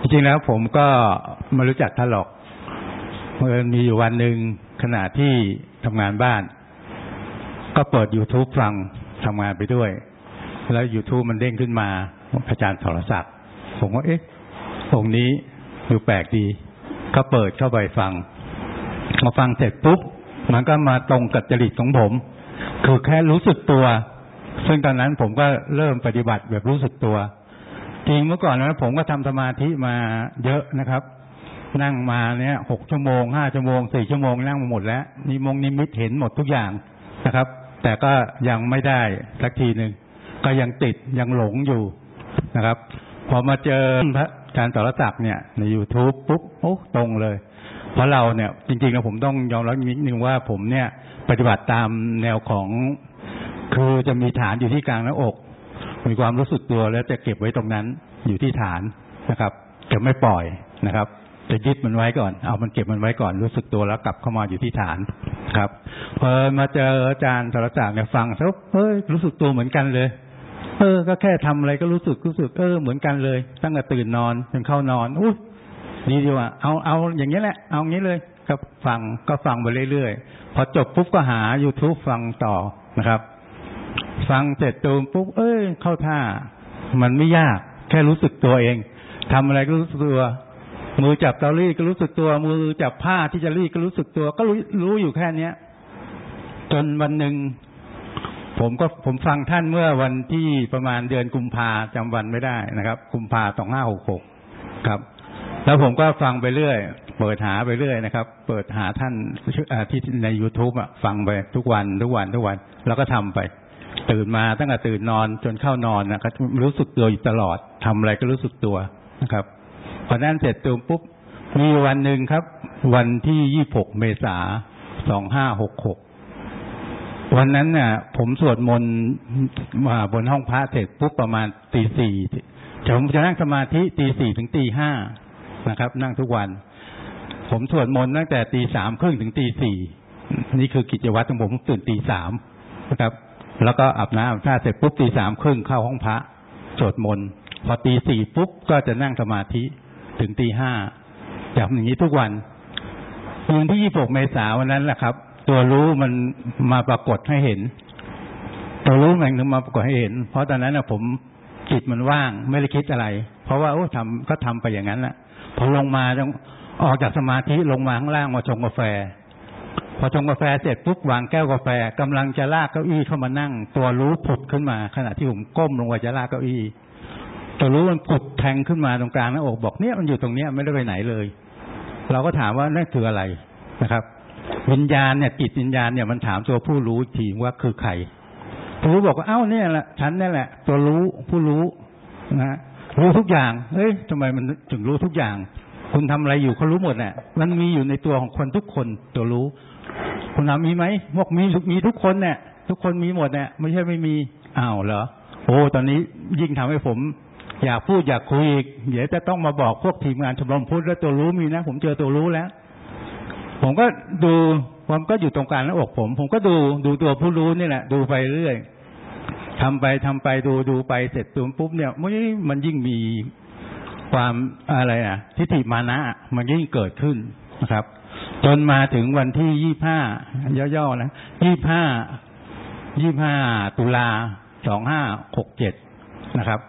จริงๆแล้วผมก็ไม่รู้จักท่านหรอกเมื่อมีอยู่วันหนึ่งขณะที่ทำงานบ้าน ก็เปิด youtube ฟังทำงานไปด้วย แล้ว youtube มันเด้งขึ้นมาอาจารย์สรศักดิ์ผมว่าเอ๊ะองค์นี้ ดูแปลกดีก็เปิดเข้าไปฟังมาฟังเสร็จปุ๊บมันก็มาตรงกับจริตของผม คือแค่รู้สึกตัว ซึ่งตอนนั้นผมก็เริ่มปฏิบัติแบบรู้สึกตัว จริงเมื่อก่อนนะผมก็ทำสมาธิมาเยอะนะครับ นั่งมาเนี่ยหกชั่วโมงห้าชั่วโมงสี่ชั่วโมงนั่งมาหมดแล้วนิมงนิมิตเห็นหมดทุกอย่างนะครับ แต่ก็ยังไม่ได้สักทีหนึ่งก็ยังติดยังหลงอยู่นะครับ พอมาเจอพระ อาจารย์สรศักดิ์เนี่ยใน youtube ปุ๊บโอ้ตรงเลย เพราะเราเนี่ย จริงๆแล้วผมต้องยอมรับนิดนึงว่าผมเนี่ย ปฏิบัติตามแนวของ คือจะมีฐานอยู่ที่กลางหน้าอก มีความรู้สึกตัวแล้วจะเก็บไว้ตรงนั้นอยู่ที่ฐานนะครับจะไม่ปล่อยนะครับจะยึดมันไว้ก่อน เอามันเก็บมันไว้ก่อน รู้สึกตัวแล้วกลับเข้ามาอยู่ที่ฐานครับ พอมาเจออาจารย์สารศักดิ์เนี่ยฟังแล้วเฮ้ยรู้สึกตัวเหมือนกันเลย เออ ก็แค่ทำอะไรก็รู้สึกรู้สึกเออเหมือนกันเลย ตั้งแต่ตื่นนอนจนเข้านอนอุ้ยดีดีว่าเอาเอาอย่างนี้แหละ เอางี้เลยก็ฟังก็ฟังไปเรื่อยๆพอจบปุ๊บก็หา youtube ฟังต่อนะครับ ฟังเสร็จตูมปุ๊บเอ้ย เข้าท่า มันไม่ยาก แค่รู้สึกตัวเองทำอะไรก็รู้สึกตัว มือจับเตารีดก็รู้สึกตัว มือจับผ้าที่จะรีดก็รู้สึกตัว ก็รู้รู้อยู่แค่เนี้ยจนวันหนึ่ง ผมก็ผมฟังท่านเมื่อวันที่ประมาณเดือนกุมภาจำวันไม่ได้นะครับ กุมภาสองห้าหกหกครับ แล้วผมก็ฟังไปเรื่อย เปิดหาไปเรื่อยนะครับ เปิดหาท่านที่ใน youtube อะ ฟังไปทุกวันทุกวันทุกวัน แล้วก็ทำไป ตื่นมาตั้งแต่ตื่นนอนจนเข้านอนนะครับรู้สึกตัวอยู่ตลอดทำอะไรก็รู้สึกตัวนะครับพอนั้นเสร็จตูมปุ๊บมีวันหนึ่งครับ วันที่ยี่หกเมษาสองห้าหกหก วันนั้นเนี่ยผมสวดมนต์มาบนห้องพระเสร็จปุ๊บประมาณตีสี่ผมจะนั่งสมาธิตีสี่ถึงตีห้านะครับ นั่งทุกวัน ผมสวดมนต์ตั้งแต่ตีสามครึ่งถึงตีสี่นี่คือกิจวัตรของผมตื่นตีสามนะครับ แล้วก็อาบน้ำอาบท่าเสร็จปุ๊บตีสามครึ่งเข้าห้องพระสวดมนต์พอตีสี่ปุ๊บก็จะนั่งสมาธิถึงตีห้าจากอย่างนี้ทุกวันวันที่ยี่หกเมษาวันนั้นแหละครับ ตัวรู้มันมาปรากฏให้เห็น ตัวรู้มันถึงมาปรากฏให้เห็น เพราะตอนนั้นนะผมจิตมันว่างไม่ได้คิดอะไร เพราะว่าโอ้ทำก็ทำไปอย่างนั้นแหละพอลงมาต้องออกจากสมาธิลงมาข้างล่างมาชงกาแฟ พอชงกาแฟเสร็จปุ๊บวางแก้วกาแฟกำลังจะลากเก้าอี้เข้ามานั่ง ตัวรู้ผุดขึ้นมา ขณะที่ผมก้มลงไปจะลากเก้าอี้ ตัวรู้มันผุดแทงขึ้นมาตรงกลางหน้าอกบอกเนี่ยมันอยู่ตรงเนี้ยไม่ได้ไปไหนเลย เราก็ถามว่านั่นคืออะไรนะครับ วิญญาณเนี่ยจิตวิญญาณเนี่ยมันถามตัวผู้รู้ทีว่าคือใครผู้รู้บอกว่าเอ้าเนี่ยแหละฉันนี่แหละ ตัวรู้ผู้รู้นะรู้ทุกอย่างเฮ้ยทำไมมันถึงรู้ทุกอย่าง คุณทำอะไรอยู่เขารู้หมดแหละมันมีอยู่ในตัวของคนทุกคนตัวรู้ คุณถามมีไหมบอกมีมีทุกคนเนี่ยทุกคนมีหมดเนี่ยไม่ใช่ไม่มีอ้าวเหรอโอ้ตอนนี้ยิ่งทำให้ผม อยากพูดอยากคุยอีกเดี๋ยวจะต้องมาบอกพวกทีมงานชมรมพุทธแล้วตัวรู้มีนะ ผมเจอตัวรู้แล้ว ผมก็ดูผมก็อยู่ตรงกลางหน้าอกผม ผมก็ดูดูตัวผู้รู้นี่แหละ ดูไปเรื่อยทำไปทำไปดูดูไปเสร็จตัวปุ๊บเนี่ยมันมันยิ่งมีความอะไรอะ ทิฏฐิมานะมันยิ่งเกิดขึ้นนะครับ จนมาถึงวันที่ยี่ห้าย่อๆนะยี่ห้ายี่ห้าตุลาสองห้าหกเจ็ดนะครับ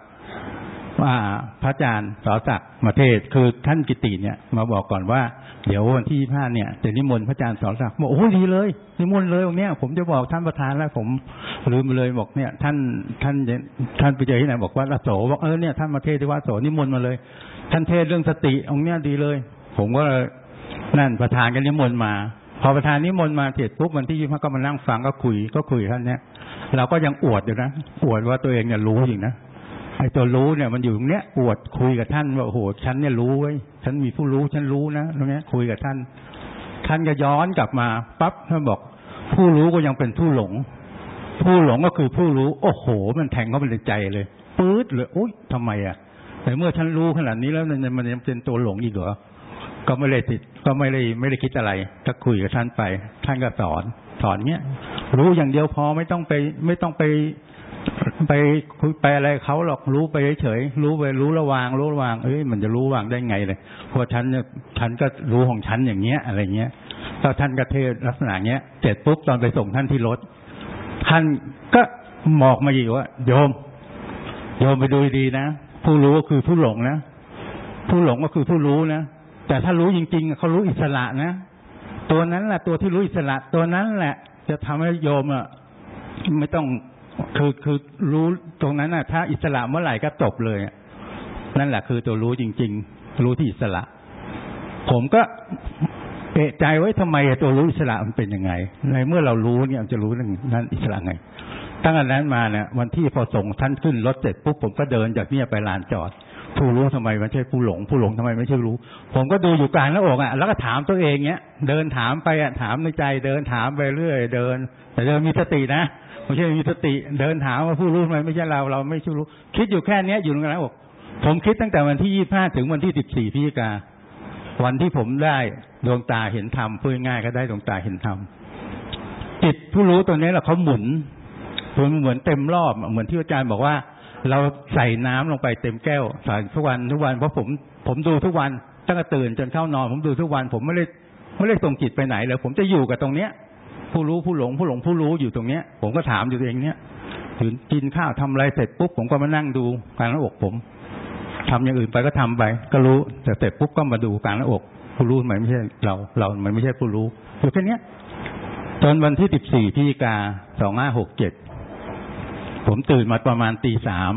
ว่าพระอาจารย์สอศักดิ์มาเทศคือท่านกิติเนี่ยมาบอกก่อนว่า เดี๋ยววันที่ห้าเนี่ยจะนิมนต์พระอาจารย์สอนศักดิ์บอกโอ้ดีเลย นิมนต์เลยวันนี้ยผมจะบอกท่านประธานแล้วผมลืมไปเลยบอกเนี่ย ท่านท่านท่านไปเจอที่ไหนบอกว่าละโสบอกเออเนี่ยท่านมาเทศที่วัดโสนิมนต์มาเลย ท่านเทศเรื่องสติองเนี้ยดีเลย ผมก็นั่นประธานกันนิมนต์มาพอประธานนิมนต์มาเสร็จปุ๊บวันที่ยี่ห้าก็มานั่งฟังก็คุยก็คุยท่านเนี้ยเราก็ยังอวดอยู่นะอวดว่าตัวเองเนี่ยรู้อยู่นะ ไอ้ตัวรู้เนี่ยมันอยู่ตรงเนี้ยอวดคุยกับท่านว่าโอ้โหฉันเนี่ยรู้ไว้ ฉันมีผู้รู้ฉันรู้นะตรงเนี้ยคุยกับท่าน ท่านก็ย้อนกลับมาปั๊บท่านบอก ผู้รู้ก็ยังเป็นผู้หลง ผู้หลงก็คือผู้รู้ โอ้โห มันแทงเข้าไปในใจเลยปื๊ดเลยโอุ้ยทำไมอะแต่เมื่อฉันรู้ขนาดนี้แล้วมันมันยังเป็นตัวหลงอีกเหรอก็ไม่ได้ติดก็ไม่ได้ไม่ได้คิดอะไรก็คุยกับท่านไป ท่านก็สอนสอนเนี้ยรู้อย่างเดียวพอไม่ต้องไป ไม่ต้องไป ไปคุยไปอะไรเขาหรอกรู้ไปเฉยๆรู้ไปรู้ระวาง รู้ระวางเอ้ยมันจะรู้วางได้ไงเลยเพราะฉันเนี่ยฉันก็รู้ของฉันอย่างเงี้ย อะไรเงี้ยก็ท่านก็เทศลักษณะเงี้ยเสร็จปุ๊บตอนไปส่งท่านที่รถ ท่านก็บอกมาอีกว่าโยม โยมไปดูดีนะผู้รู้ก็คือผู้หลงนะผู้หลงก็คือผู้รู้นะแต่ถ้ารู้จริง ๆ เขารู้อิสระนะตัวนั้นแหละตัวที่รู้อิสระ ตัวนั้นแหละ จะทำให้โยมอะไม่ต้อง คือคือรู้ตรงนั้นน่ะถ้าอิสระเมื่อไหร่ก็จบเลยนั่นแหละคือตัวรู้จริง ๆ รู้ที่อิสระ ผมก็เอะใจไว้ทำไมตัวรู้อิสระมันเป็นยังไง ในเมื่อเรารู้เนี่ยจะรู้นั้นอิสระไง ตั้งแต่นั้นมาเนี่ยวันที่พอส่งท่านขึ้นรถเสร็จปุ๊บผมก็เดินจากเนี่ยไปลานจอด ผู้รู้ทำไมไม่ใช่ผู้หลง ผู้หลงทำไมไม่ใช่รู้ ผมก็ดูอยู่กลางหน้าอกอะแล้วก็ถามตัวเองเนี้ย เดินถามไปอะถามในใจ เดินถามไปเรื่อย เดิน แต่เดินมีสตินะ ไม่ใช่มีสติเดินถามว่าผู้รู้ทำไมไม่ใช่เราเราไม่ใช่รู้ คิดอยู่แค่เนี้ยอยู่ตรงนั้นอกผมคิดตั้งแต่วันที่ยี่ห้าถึงวันที่สิบสี่พฤศจิกา วันที่ผมได้ดวงตาเห็นธรรมพูดง่ายก็ได้ดวงตาเห็นธรรมจิตผู้รู้ตัวนี้แหละเขาหมุนเหมือนเต็มรอบเหมือนที่อาจารย์บอกว่า เราใส่น้ำลงไปเต็มแก้วใส่ทุกวันทุกวันเพราะผมผมดูทุกวันตั้งแต่ตื่นจนเข้านอน ผมดูทุกวัน ผมไม่ได้ไม่ได้ส่งจิตไปไหนเลยผมจะอยู่กับตรงเนี้ย ผู้รู้ผู้หลง ผู้หลงผู้รู้อยู่ตรงเนี้ย ผมก็ถามอยู่ตัวเองเนี้ยถึงกินข้าวทำอะไรเสร็จปุ๊บผมก็มานั่งดูกางหน้าอกผมทำอย่างอื่นไปก็ทำไป ก็รู้แต่เสร็จปุ๊บก็มาดูกางหน้าอก ผู้รู้มันไม่ใช่เรา เรามันไม่ใช่ผู้รู้อยู่แค่นี้ตอนวันที่สิบสี่พฤศจิกาสองห้าหกเจ็ดผมตื่นมาประมาณตีสาม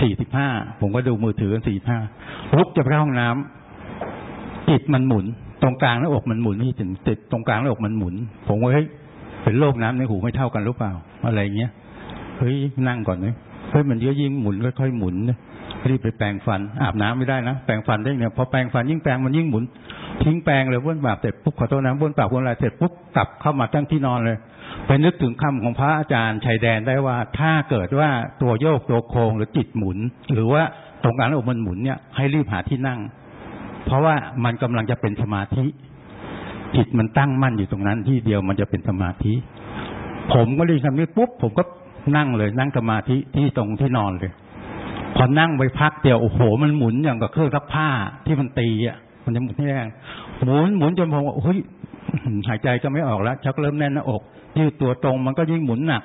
สี่สิบห้าผมก็ดูมือถือกันสี่ห้าลุกจะไปห้องน้ำจิตมันหมุน ตรงกลางหน้าอกมันหมุนนี่ถึงติดตรงกลางหน้าอกมันหมุน ผมว่าเฮ้ยเป็นโรคน้ำในหูไม่เท่ากันหรือเปล่า อะไรเงี้ยเฮ้ยนั่งก่อนเลยเฮ้ยมันเยอะยิ่งหมุนค่อยๆหมุนรีบไปแปรงฟัน อาบน้ำไม่ได้นะแปรงฟันได้เนี่ยพอแปรงฟันยิ่งแปรงมันยิ่งหมุน ทิ้งแปรงเลยบ้วนปากเสร็จปุ๊บขอโทษนะบ้วนปากบ้วนอะไรเสร็จปุ๊บกลับเข้ามาตั้งที่นอนเลยไปนึกถึงคำของพระอาจารย์ชายแดนได้ว่า ถ้าเกิดว่าตัวโยกตัวโค้งหรือจิตหมุน หรือว่าตรงกลางหน้าอกมันหมุนเนี่ยให้รีบหาที่นั่ง เพราะว่ามันกำลังจะเป็นสมาธิจิตมันตั้งมั่นอยู่ตรงนั้น ที่เดียวมันจะเป็นสมาธิ ผมก็ได้คำนี้ปุ๊บผมก็นั่งเลย นั่งสมาธิที่ตรงที่นอนเลย พอนั่งไปพักเดียวโอ้โห มันหมุนอย่างกับเครื่องซักผ้าที่มันตีอะ มันจะหมุนแรงหมุนหมุนจนผมว่าเฮ้ยหายใจก็ไม่ออกแล้ว ชักเริ่มแน่นหน้าอกยืดตัวตรงมันก็ยิ่งหมุนหนัก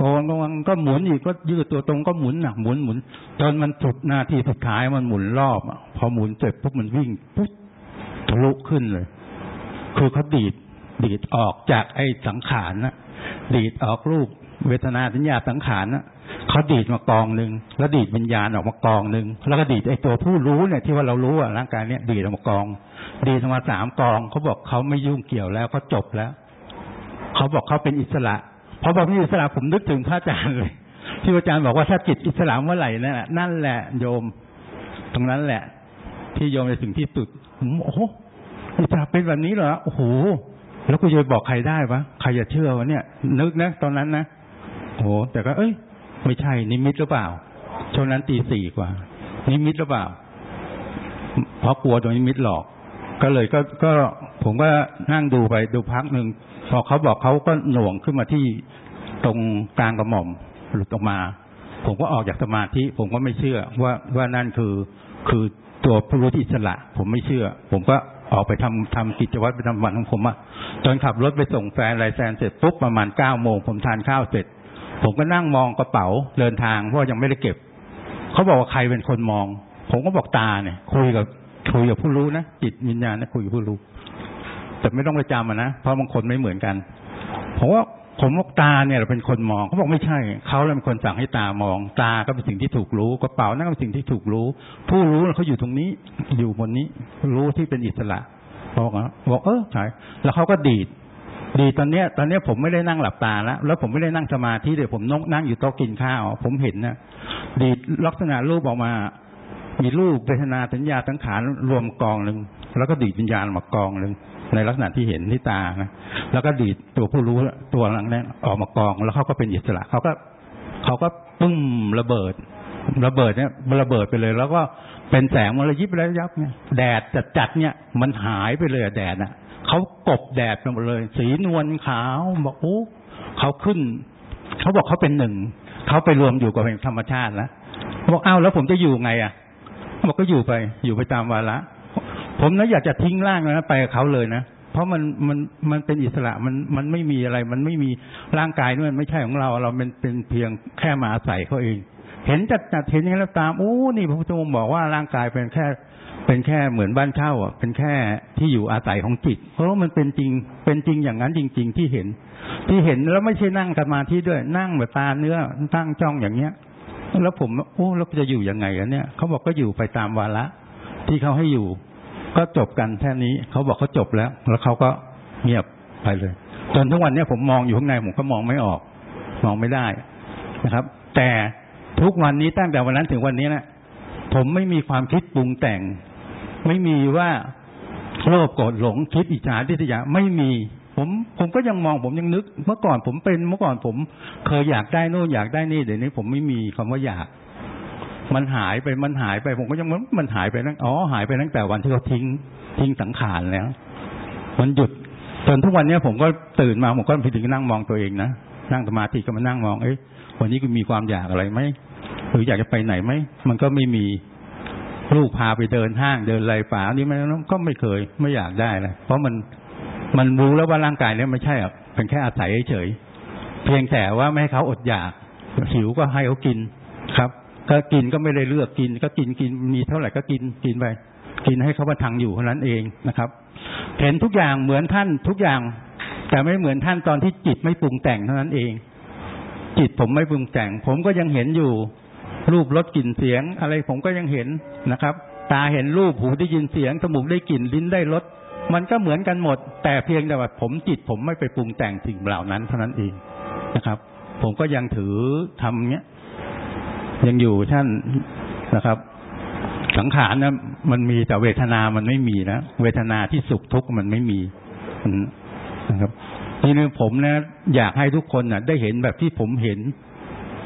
กอนกมันก็หมุนอีกก็ยืดตัวตรงก็หมุนหนักหมุนหมุนจนมันสุดหน้าที่สุดท้ายมันหมุนรอบอะพอหมุนเสร็จปุ๊บมันวิ่งปุ๊บทะลุขึ้นเลย คือเขาดีดดีดออกจากไอ้สังขารนะดีดออกรูปเวทนาสัญญาสังขารนะเขาดีดมากองหนึ่งแล้วดีดวิญญาณออกมากองหนึ่งแล้วก็ดีดไอ้ตัวผู้รู้เนี่ยที่ว่าเรารู้อะร่างกายเนี่ยดีดออกมากอง ดีดออกมาสามกองเขาบอกเขาไม่ยุ่งเกี่ยวแล้วเขาจบแล้วเขาบอกเขาเป็นอิสระ พอบอกเป็นอิสระผมนึกถึงพระอาจารย์เลยที่อาจารย์บอกว่าถ้าจิตอิสระเมื่อไหร่นั่นแหละนั่นแหละโยม ตรงนั้นแหละ ที่โยมไปถึงที่สุดผมโอ้โหอิสระเป็นแบบนี้เหรอโอ้โหแล้วกูจะบอกใครได้ปะใครจะเชื่อวะเนี่ย นึกนะตอนนั้นนะโอ้แต่ก็ เอ้ย ไม่ใช่นิมิตหรือเปล่าช่วงนั้นตีสี่กว่า นิมิตหรือเปล่าเพราะกลัวโดนนิมิตหลอก ก็เลยก็ก็ผมก็นั่งดูไปดูพักหนึ่ง พอเขาบอกเขาก็หน่วงขึ้นมาที่ตรงกลางกระหม่อมหลุดออกมา ผมก็ออกจากสมาธิ ผมก็ไม่เชื่อว่าว่านั่นคือคือตัวผู้รู้ที่อิสระ ผมไม่เชื่อ ผมก็ออกไปทำทำกิจวัตรประจำวันของผมอะจนขับรถไปส่งแฟนไรแซนเสร็จปุ๊บประมาณเก้าโมงผมทานข้าวเสร็จ ผมก็นั่งมองกระเป๋าเดินทางเพราะยังไม่ได้เก็บ เขาบอกว่าใครเป็นคนมอง ผมก็บอกตาเนี่ย คุยกับคุยกับผู้รู้นะจิตวิญญาณนะคุยกับผู้รู้ แต่ไม่ต้องไปจำนะเพราะบางคนไม่เหมือนกันผมว่าผมว่าตาเนี่ยเราเป็นคนมองเขาบอกไม่ใช่เขาเป็นคนสั่งให้ตามอง ตาก็เป็นสิ่งที่ถูกรู้กระเป๋านั่นก็เป็นสิ่งที่ถูกรู้ ผู้รู้เขาอยู่ตรงนี้อยู่บนนี้ รู้ที่เป็นอิสระบอกบอกเออใช่แล้วเขาก็ดีดดีตอนเนี้ย ตอนเนี้ยผมไม่ได้นั่งหลับตาแล้วแล้วผมไม่ได้นั่งสมาธิเลยวผมนกนั่งอยู่โต๊ะกินข้าว ผมเห็นนะดีดลักษณะรูปออกมา มีรูปเวทนาสัญญาทั้งขานรวมกองหนึ่งแล้วก็ดีดวิญญาณมากองหนึ่ง ในลักษณะที่เห็นที่ตานะแล้วก็ดีดตัวผู้รู้ตัวหลังนั้นออกมากอง แล้วเขาก็เป็นอิสระเขาก็เขาก็ปึ้มระเบิด ระเบิดเนี่ยระเบิดไปเลย แล้วก็เป็นแสงมันระยิบระยับเนี่ยแดดจัดจัดเนี่ย มันหายไปเลยแดดน่ะเขากบแดดไปหมดเลย สีนวลขาวบอกโอ้เขาขึ้นเขาบอกเขาเป็นหนึ่งเขาไปรวมอยู่กับธรรมชาติแล้วบอกอ้าวแล้วผมจะอยู่ไงอะบอกก็อยู่ไป อยู่ไปตามวาระ ผมนะอยากจะทิ้งร่างนะไปกับเขาเลยนะเพราะมันมันมันเป็นอิสระมันมันไม่มีอะไร มันไม่มีร่างกายด้วยมันไม่ใช่ของเรา เราเป็นเป็นเพียงแค่มาอาศัยเขาเอง เห็นจัดจัดเห็นอย่างนี้แล้วตามโอ้นี่พระพุทธองค์บอกว่าร่างกายเป็นแค่ เป็นแค่เหมือนบ้านเช่าอะ เป็นแค่ที่อยู่อาศัยของจิต เพราะว่ามันเป็นจริงเป็นจริงอย่างนั้นจริง ๆ ที่เห็น ที่เห็นแล้วไม่ใช่นั่งสมาธิด้วยนั่งแบบตาเนื้อตั้งจ้องอย่างเนี้ย แล้วผมโอ้แล้วจะอยู่ยังไงกันเนี่ยเขาบอกก็อยู่ไปตามวาระที่เขาให้อยู่ ก็จบกันแค่นี้ เขาบอกเขาจบแล้ว แล้วเขาก็เงียบไปเลย จนทุกวันนี้ผมมองอยู่ข้างในผมก็มองไม่ออก มองไม่ได้นะครับ แต่ทุกวันนี้ตั้งแต่วันนั้นถึงวันนี้นะผมไม่มีความคิดปรุงแต่ง ไม่มีว่าโลภโกรธหลงคิดอิจฉาทิฏฐิไม่มีผมผมก็ยังมองผมยังนึก เมื่อก่อนผมเป็นเมื่อก่อนผมเคยอยากได้โน่นอยากได้นี่เดี๋ยวนี้ผมไม่มีคำว่าอยาก มันหายไปมันหายไป ผมก็ยังมันหายไปนั่งอ๋อหายไปตั้งแต่วันที่เขาทิ้งทิ้งสังขารแล้ว มันหยุดจนทุกวันนี้ผมก็ตื่นมาผมก็ไปถึงนั่งมองตัวเองนะนั่งสมาธิก็มานั่งมอง เอ้ยวันนี้กูมีความอยากอะไรไหมหรืออยากจะไปไหนไหมมันก็ไม่มีลูกพาไปเดินห้างเดินไรป่านี่มันก็ไม่เคยไม่อยากได้เลยเพราะมันมันรู้แล้วว่าร่างกายเนี่ยไม่ใช่อะเป็นแค่อาศัยเฉยเพียงแต่ว่าไม่ให้เขาอดอยากหิวก็ให้เขากินครับ ก็กินก็ไม่ได้เลือกกิน ก็กินกินมีเท่าไหร่ก็กินกินไปกินให้เขามาทางอยู่เท่านั้นเองนะครับ เห็นทุกอย่างเหมือนท่านทุกอย่าง แต่ไม่เหมือนท่านตอนที่จิตไม่ปรุงแต่งเท่านั้นเอง จิตผมไม่ปรุงแต่ง ผมก็ยังเห็นอยู่ รูปรสกลิ่นเสียง อะไรผมก็ยังเห็นนะครับ ตาเห็นรูปหูได้ยินเสียงจมูกได้กลิ่นลิ้นได้รสมันก็เหมือนกันหมด แต่เพียงแต่ว่าผมจิตผมไม่ไปปรุงแต่งสิ่งเหล่านั้นเท่านั้นเองนะครับ ผมก็ยังถือทำเนี้ย ยังอยู่ท่านนะครับ สังขารนะมันมีแต่เวทนามันไม่มีนะเวทนาที่สุขทุกข์มันไม่มีนะครับทีนี้ผมนะอยากให้ทุกคนนะได้เห็นแบบที่ผมเห็น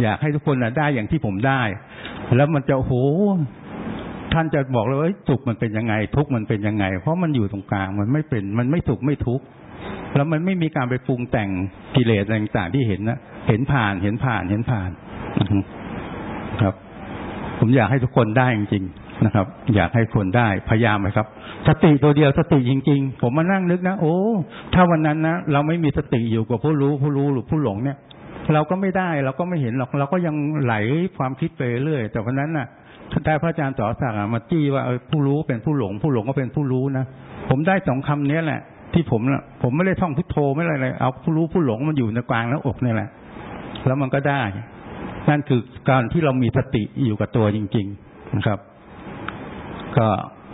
อยากให้ทุกคนนะได้อย่างที่ผมได้ แล้วมันจะโหท่านจะบอกเลยว่าสุขมันเป็นยังไง ทุกข์มันเป็นยังไง เพราะมันอยู่ตรงกลาง มันไม่เป็น มันไม่สุขไม่ทุกข์แล้วมันไม่มีการไปปรุงแต่งกิเลสต่างๆที่เห็นนะเห็นผ่านเห็นผ่านเห็นผ่าน ครับ ผมอยากให้ทุกคนได้จริงๆนะครับ อยากให้คนได้พยายามไหมครับ สติตัวเดียวสติจริง ๆ ผมมานั่งนึกนะโอ้ถ้าวันนั้นนะเราไม่มีสติอยู่กับผู้รู้ผู้รู้หรือผู้หลงเนี่ย เราก็ไม่ได้เราก็ไม่เห็นหรอกเราก็ยังไหลความคิดไปเรื่อยแต่วันนั้นน่ะได้พระอาจารย์สอสักมาจี้ว่าผู้รู้เป็นผู้หลง ผู้หลงก็เป็นผู้รู้นะผมได้สองคำนี้แหละ ที่ผมนะผมไม่ได้ท่องพุทโธไม่อะไรเลยเอาผู้รู้ผู้หลงมันอยู่ในกลางแล้วอกนี่แหละ แล้วมันก็ได้ นั่นคือการที่เรามีสติอยู่กับตัวจริง ๆนะครับ ก็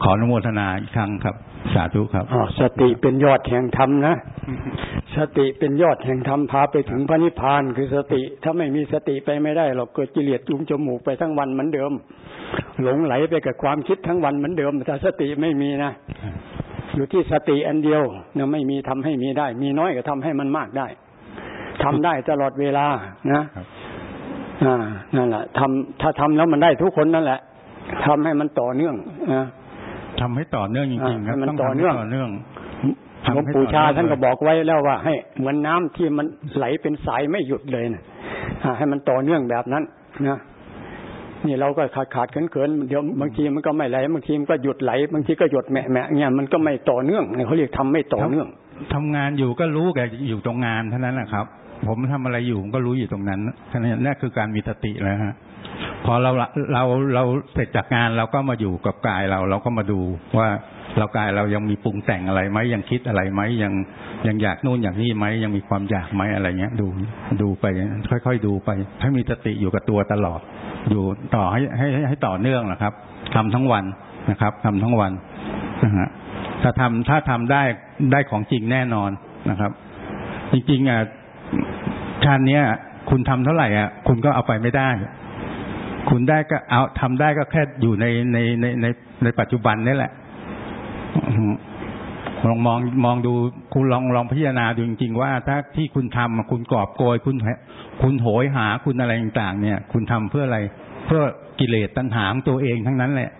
ขออนุโมทนาอีกครั้งครับ สาธุครับอ๋อสติเป็นยอดแห่งธรรมนะ สติเป็นยอดแห่งธรรมพาไปถึงพระนิพพานคือสติ ถ้าไม่มีสติไปไม่ได้หรอกเกิดกิเลสจุงจมูกไปทั้งวันเหมือนเดิม หลงไหลไปกับความคิดทั้งวันเหมือนเดิมแต่สติไม่มีนะอยู่ที่สติอันเดียวเนี่ยไม่มีทำให้มีได้ มีน้อยก็ทำให้มันมากได้ทำได้ตลอดเวลานะ อ่านั่นแหละทำถ้าทำแล้วมันได้ทุกคนนั่นแหละทำให้มันต่อเนื่องนะทำให้ต่อเนื่องจริงๆครับให้มันต้องต่อทำให้เนื่องต่อเนื่องหลวงปู่ชาท่านก็บอกไว้แล้วว่า ให้เหมือนน้ำที่มันไหลเป็นสายไม่หยุดเลยนะอ่าให้มันต่อเนื่องแบบนั้นนะนี่เราก็ขาดขาดเขินเขินเดี๋ยวบางทีมันก็ไม่ไหลบางทีมันก็หยุดไหลบางทีก็หยุดแหมะแหมะเนี่ยมันก็ไม่ต่อเนื่องเนี่ยเขาเรียกทำไม่ต่อเนื่องทำงานอยู่ก็รู้แกอยู่ตรงงานเท่านั้นแหละครับ ผมทำอะไรอยู่ผมก็รู้อยู่ตรงนั้นแค่นั้นนั่นคือการมีสติแล้วฮะพอเราเราเราเสร็จจากงานเราก็มาอยู่กับกายเรา เราก็มาดูว่าเรากายเรายังมีปรุงแต่งอะไรไหมยังคิดอะไรไหมยังยังอยากนู่นอยากนี่ไหมยังมีความอยากไหมอะไรเงี้ย ดูดูไป ค่อยๆดูไป ให้มีสติอยู่กับตัวตลอด อยู่ต่อให้ให้ให้ให้ต่อเนื่องนะครับทำทั้งวันนะครับทำทั้งวันนะฮะถ้าทำถ้าทำได้ได้ของจริงแน่นอนนะครับ จริงๆอะ ชาติเนี้ยคุณทำเท่าไหร่อะคุณก็เอาไปไม่ได้ คุณได้ก็เอาทำได้ก็แค่อยู่ในในในในในปัจจุบันนี่แหละลองมองมองดูคุณลองลองพิจารณาดูจริงๆว่า ถ้าที่คุณทำคุณกอบโกยคุณคุณโหยหาคุณอะไรต่างๆ เนี่ย คุณทำเพื่ออะไร เพื่อกิเลสตัณหาของตัวเองทั้งนั้นแหละ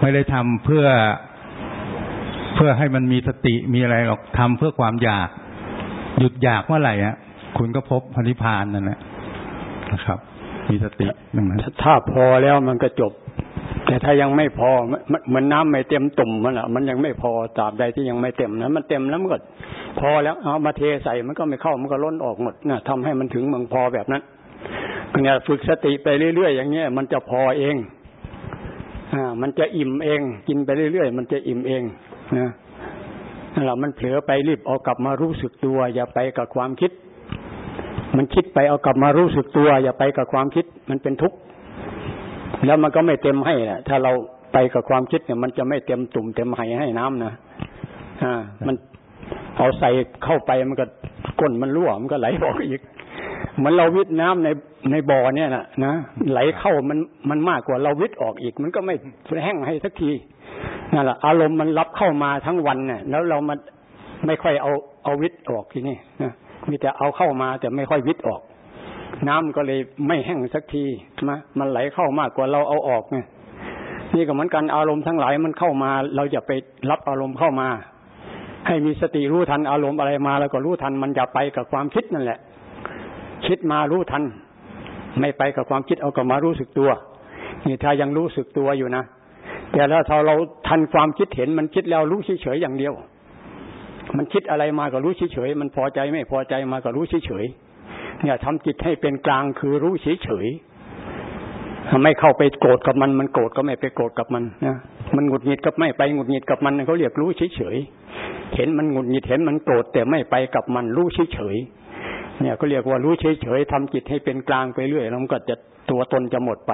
ไม่ได้ทำเพื่อเพื่อให้มันมีสติมีอะไรหรอกทำเพื่อความอยาก หยุดอยากเมื่อไหร่อะ คุณก็พบพนิพานนั่นแหละนะครับ มีสติดังนั้นถ้าพอแล้วมันก็จบ แต่ถ้ายังไม่พอเหมือนน้ำไม่เต็มตุ่มมันอะ มันยังไม่พอตราบใดที่ยังไม่เต็มนะมันเต็มแล้วมันก็พอแล้วเอามาเทใส่มันก็ไม่เข้ามันก็ล้นออกหมดนะทำให้มันถึงเมืองพอแบบนั้นเนี่ยฝึกสติไปเรื่อยๆอย่างเงี้ยมันจะพอเองอ่ามันจะอิ่มเอง กินไปเรื่อยๆมันจะอิ่มเองนะนั่นแหละมันเผลอไปรีบเอากลับมารู้สึกตัว อย่าไปกับความคิด มันคิดไปเอากลับมารู้สึกตัว อย่าไปกับความคิดมันเป็นทุกข์แล้วมันก็ไม่เต็มให้นะถ้าเราไปกับความคิดเนี่ย มันจะไม่เต็มตุ่มเต็มไหให้น้ำนะอ่า มันเอาใส่เข้าไปมันก็ก้นมันรั่วมันก็ไหลออกอีกเหมือนเราวิทน้ำในในบ่อเนี่ยนะนะไหลเข้ามันมันมากกว่าเราวิทออกอีก มันก็ไม่แห้งให้สักทีนั่นแหละอารมณ์มันรับเข้ามาทั้งวันเนี่ยแล้วเรามันไม่ค่อยเอาเอาวิทออกทีนี่นะ มีแต่เอาเข้ามาแต่ไม่ค่อยวิทย์ออก น้ำก็เลยไม่แห้งสักทีมามันไหลเข้ามากกว่าเราเอาออกเนี่ยนี่ก็เหมือนกันอารมณ์ทั้งหลายมันเข้ามา เราอย่าไปรับอารมณ์เข้ามา ให้มีสติรู้ทันอารมณ์อะไรมา แล้วก็รู้ทันมันอย่าไปกับความคิดนั่นแหละ คิดมารู้ทัน ไม่ไปกับความคิดเอากลับมารู้สึกตัว นี่ถ้ายังรู้สึกตัวอยู่นะแต่แล้วถ้าเราทันความคิดเห็นมันคิดแล้วรู้เฉยๆอย่างเดียว มันคิดอะไรมาก็รู้เฉยๆมันพอใจไม่พอใจมาก็รู้เฉยๆเนี่ยทำจิตให้เป็นกลางคือรู้เฉยๆไม่เข้าไปโกรธกับมันมันโกรธก็ไม่ไปโกรธกับมันนะมันหงุดหงิดก็ไม่ไปหงุดหงิดกับมันเขาเรียกรู้เฉยๆเห็นมันหงุดหงิดเห็นมันโกรธแต่ไม่ไปกับมันรู้เฉยๆเนี่ยก็เรียกว่ารู้เฉยๆทำจิตให้เป็นกลางไปเรื่อยแล้วมันก็จะตัวตนจะหมดไป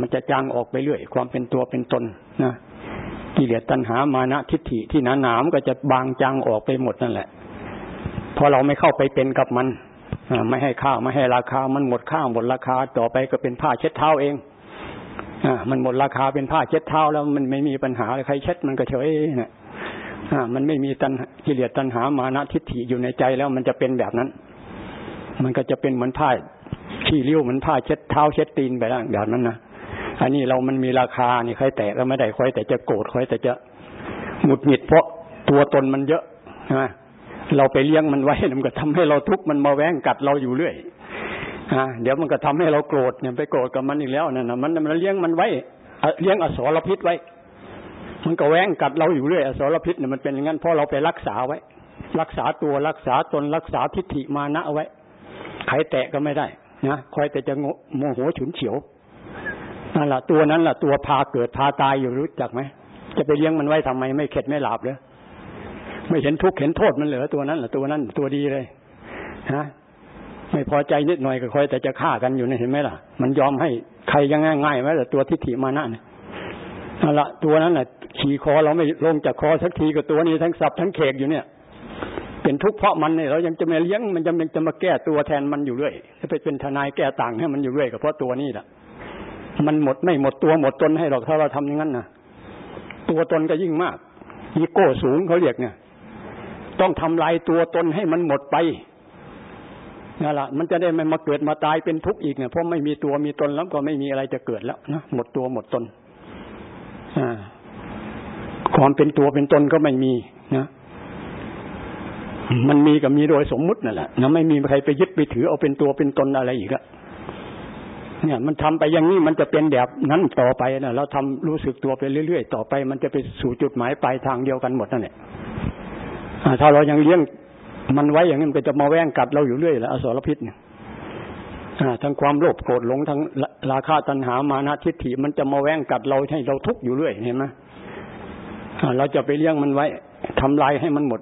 มันจะจางออกไปเรื่อย ความเป็นตัวเป็นตนนะ กิเลสตัณหามานะทิฏฐิที่หนาหนามก็จะบางจางออกไปหมดนั่นแหละพอเราไม่เข้าไปเป็นกับมันไม่ให้ค่าวไม่ให้ราคา มันหมดค่าวหมดราคา ต่อไปก็เป็นผ้าเช็ดเท้าเองอมันหมดราคาเป็นผ้าเช็ดเท้าแล้วมันไม่มีปัญหาใครเช็ดมันก็เฉยนะอ่ามันไม่มีตันกิเลสตัณหามานะทิฏฐิอยู่ในใจแล้วมันจะเป็นแบบนั้น มันก็จะเป็นเหมือนผ้าขี้ริ้วเหมือนผ้าเช็ดเท้าเช็ดตีนไปแล้วแบบนั้นนะ อันนี้เรามันมีราคานี่ใครแตะก็ไม่ได้ใครแต่จะโกรธใครแต่จะหงุดหงิดเพราะตัวตนมันเยอะใช่ไหมเราไปเลี้ยงมันไว้มันก็ทำให้เราทุกข์มันมาแว้งกัดเราอยู่เรื่อยอ่าเดี๋ยวมันก็ทำให้เราโกรธเนี่ยไปโกรธกับมันอีกแล้วนั่นนะมันมันเลี้ยงมันไว้เลี้ยงอสรพิษไว้ มันก็แว้งกัดเราอยู่เรื่อยอสรพิษเนี่ยมันเป็นอย่างนั้นเพราะเราไปรักษาไว้ รักษาตัวรักษาตนรักษาทิฏฐิมานะไว้ใครแตะก็ไม่ได้นะคอยแต่จะโมโหฉุนเฉียว นั่นแหละตัวนั้นแหละตัวพาเกิดพาตายอยู่รู้จักไหมจะไปเลี้ยงมันไว้ทำไม ไม่เข็ดไม่หลับเลยไม่เห็นทุกข์เห็นโทษมันเหลือตัวนั้นแหละตัวนั้นตัวดีเลยฮะไม่พอใจนิดหน่อยก็คอยแต่จะฆ่ากันอยู่นี่เห็นไหมล่ะ มันยอมให้ใครยังง่ายง่ายไหมแต่ตัวทิฏฐิมานะเนี่ยนั่นละตัวนั้นแหละขี่คอเราไม่ลงจากคอสักทีกับตัวนี้ทั้งสับทั้งเขกอยู่เนี่ย เป็นทุกข์เพราะมันเนี่ยเรายังจะมาเลี้ยงมันจะจะมาแก้ตัวแทนมันอยู่เรื่อยจะไปเป็นทนายแก้ต่างให้มันอยู่เรื่อยก็เพราะตัวนี้แหละ มันหมดไม่หมดตัวหมดตนให้หรอกถ้าเราทำอย่างนั้นนะตัวตนก็ยิ่งมากอีโก้สูงเขาเรียกเนี่ย ต้องทำลายตัวตนให้มันหมดไปนั่นแหละมันจะได้ไม่มาเกิดมาตายเป็นทุกข์อีกเนี่ยเพราะไม่มีตัวมีตนแล้วก็ไม่มีอะไรจะเกิดแล้วนะหมดตัวหมดตนอ่าความเป็นตัวเป็นตนก็ไม่มีนะมันมีกับมีโดยสมมุตินั่นแหละนะไม่มีใครไปยึดไปถือเอาเป็นตัวเป็นตนอะไรอีกอะ เนี่ย มันทำไปอย่างนี้มันจะเป็นแบบนั้นต่อไปนะเราทำรู้สึกตัวไปเรื่อยๆต่อไป มันจะไปสู่จุดหมายปลายทางเดียวกันหมดนั่นแหละถ้าเรายังเลี้ยงมันไว้อย่างนี้มันก็จะมาแว่งกัดเราอยู่เรื่อยแหละอสรพิษเนี่ยทั้งความโลภโกรธหลงทั้งราคาตัณหามานะทิฏฐิมันจะมาแว่งกัดเราให้เราทุกข์อยู่เรื่อยเห็นไหมเราจะไปเลี้ยงมันไว้ทำลายให้มันหมด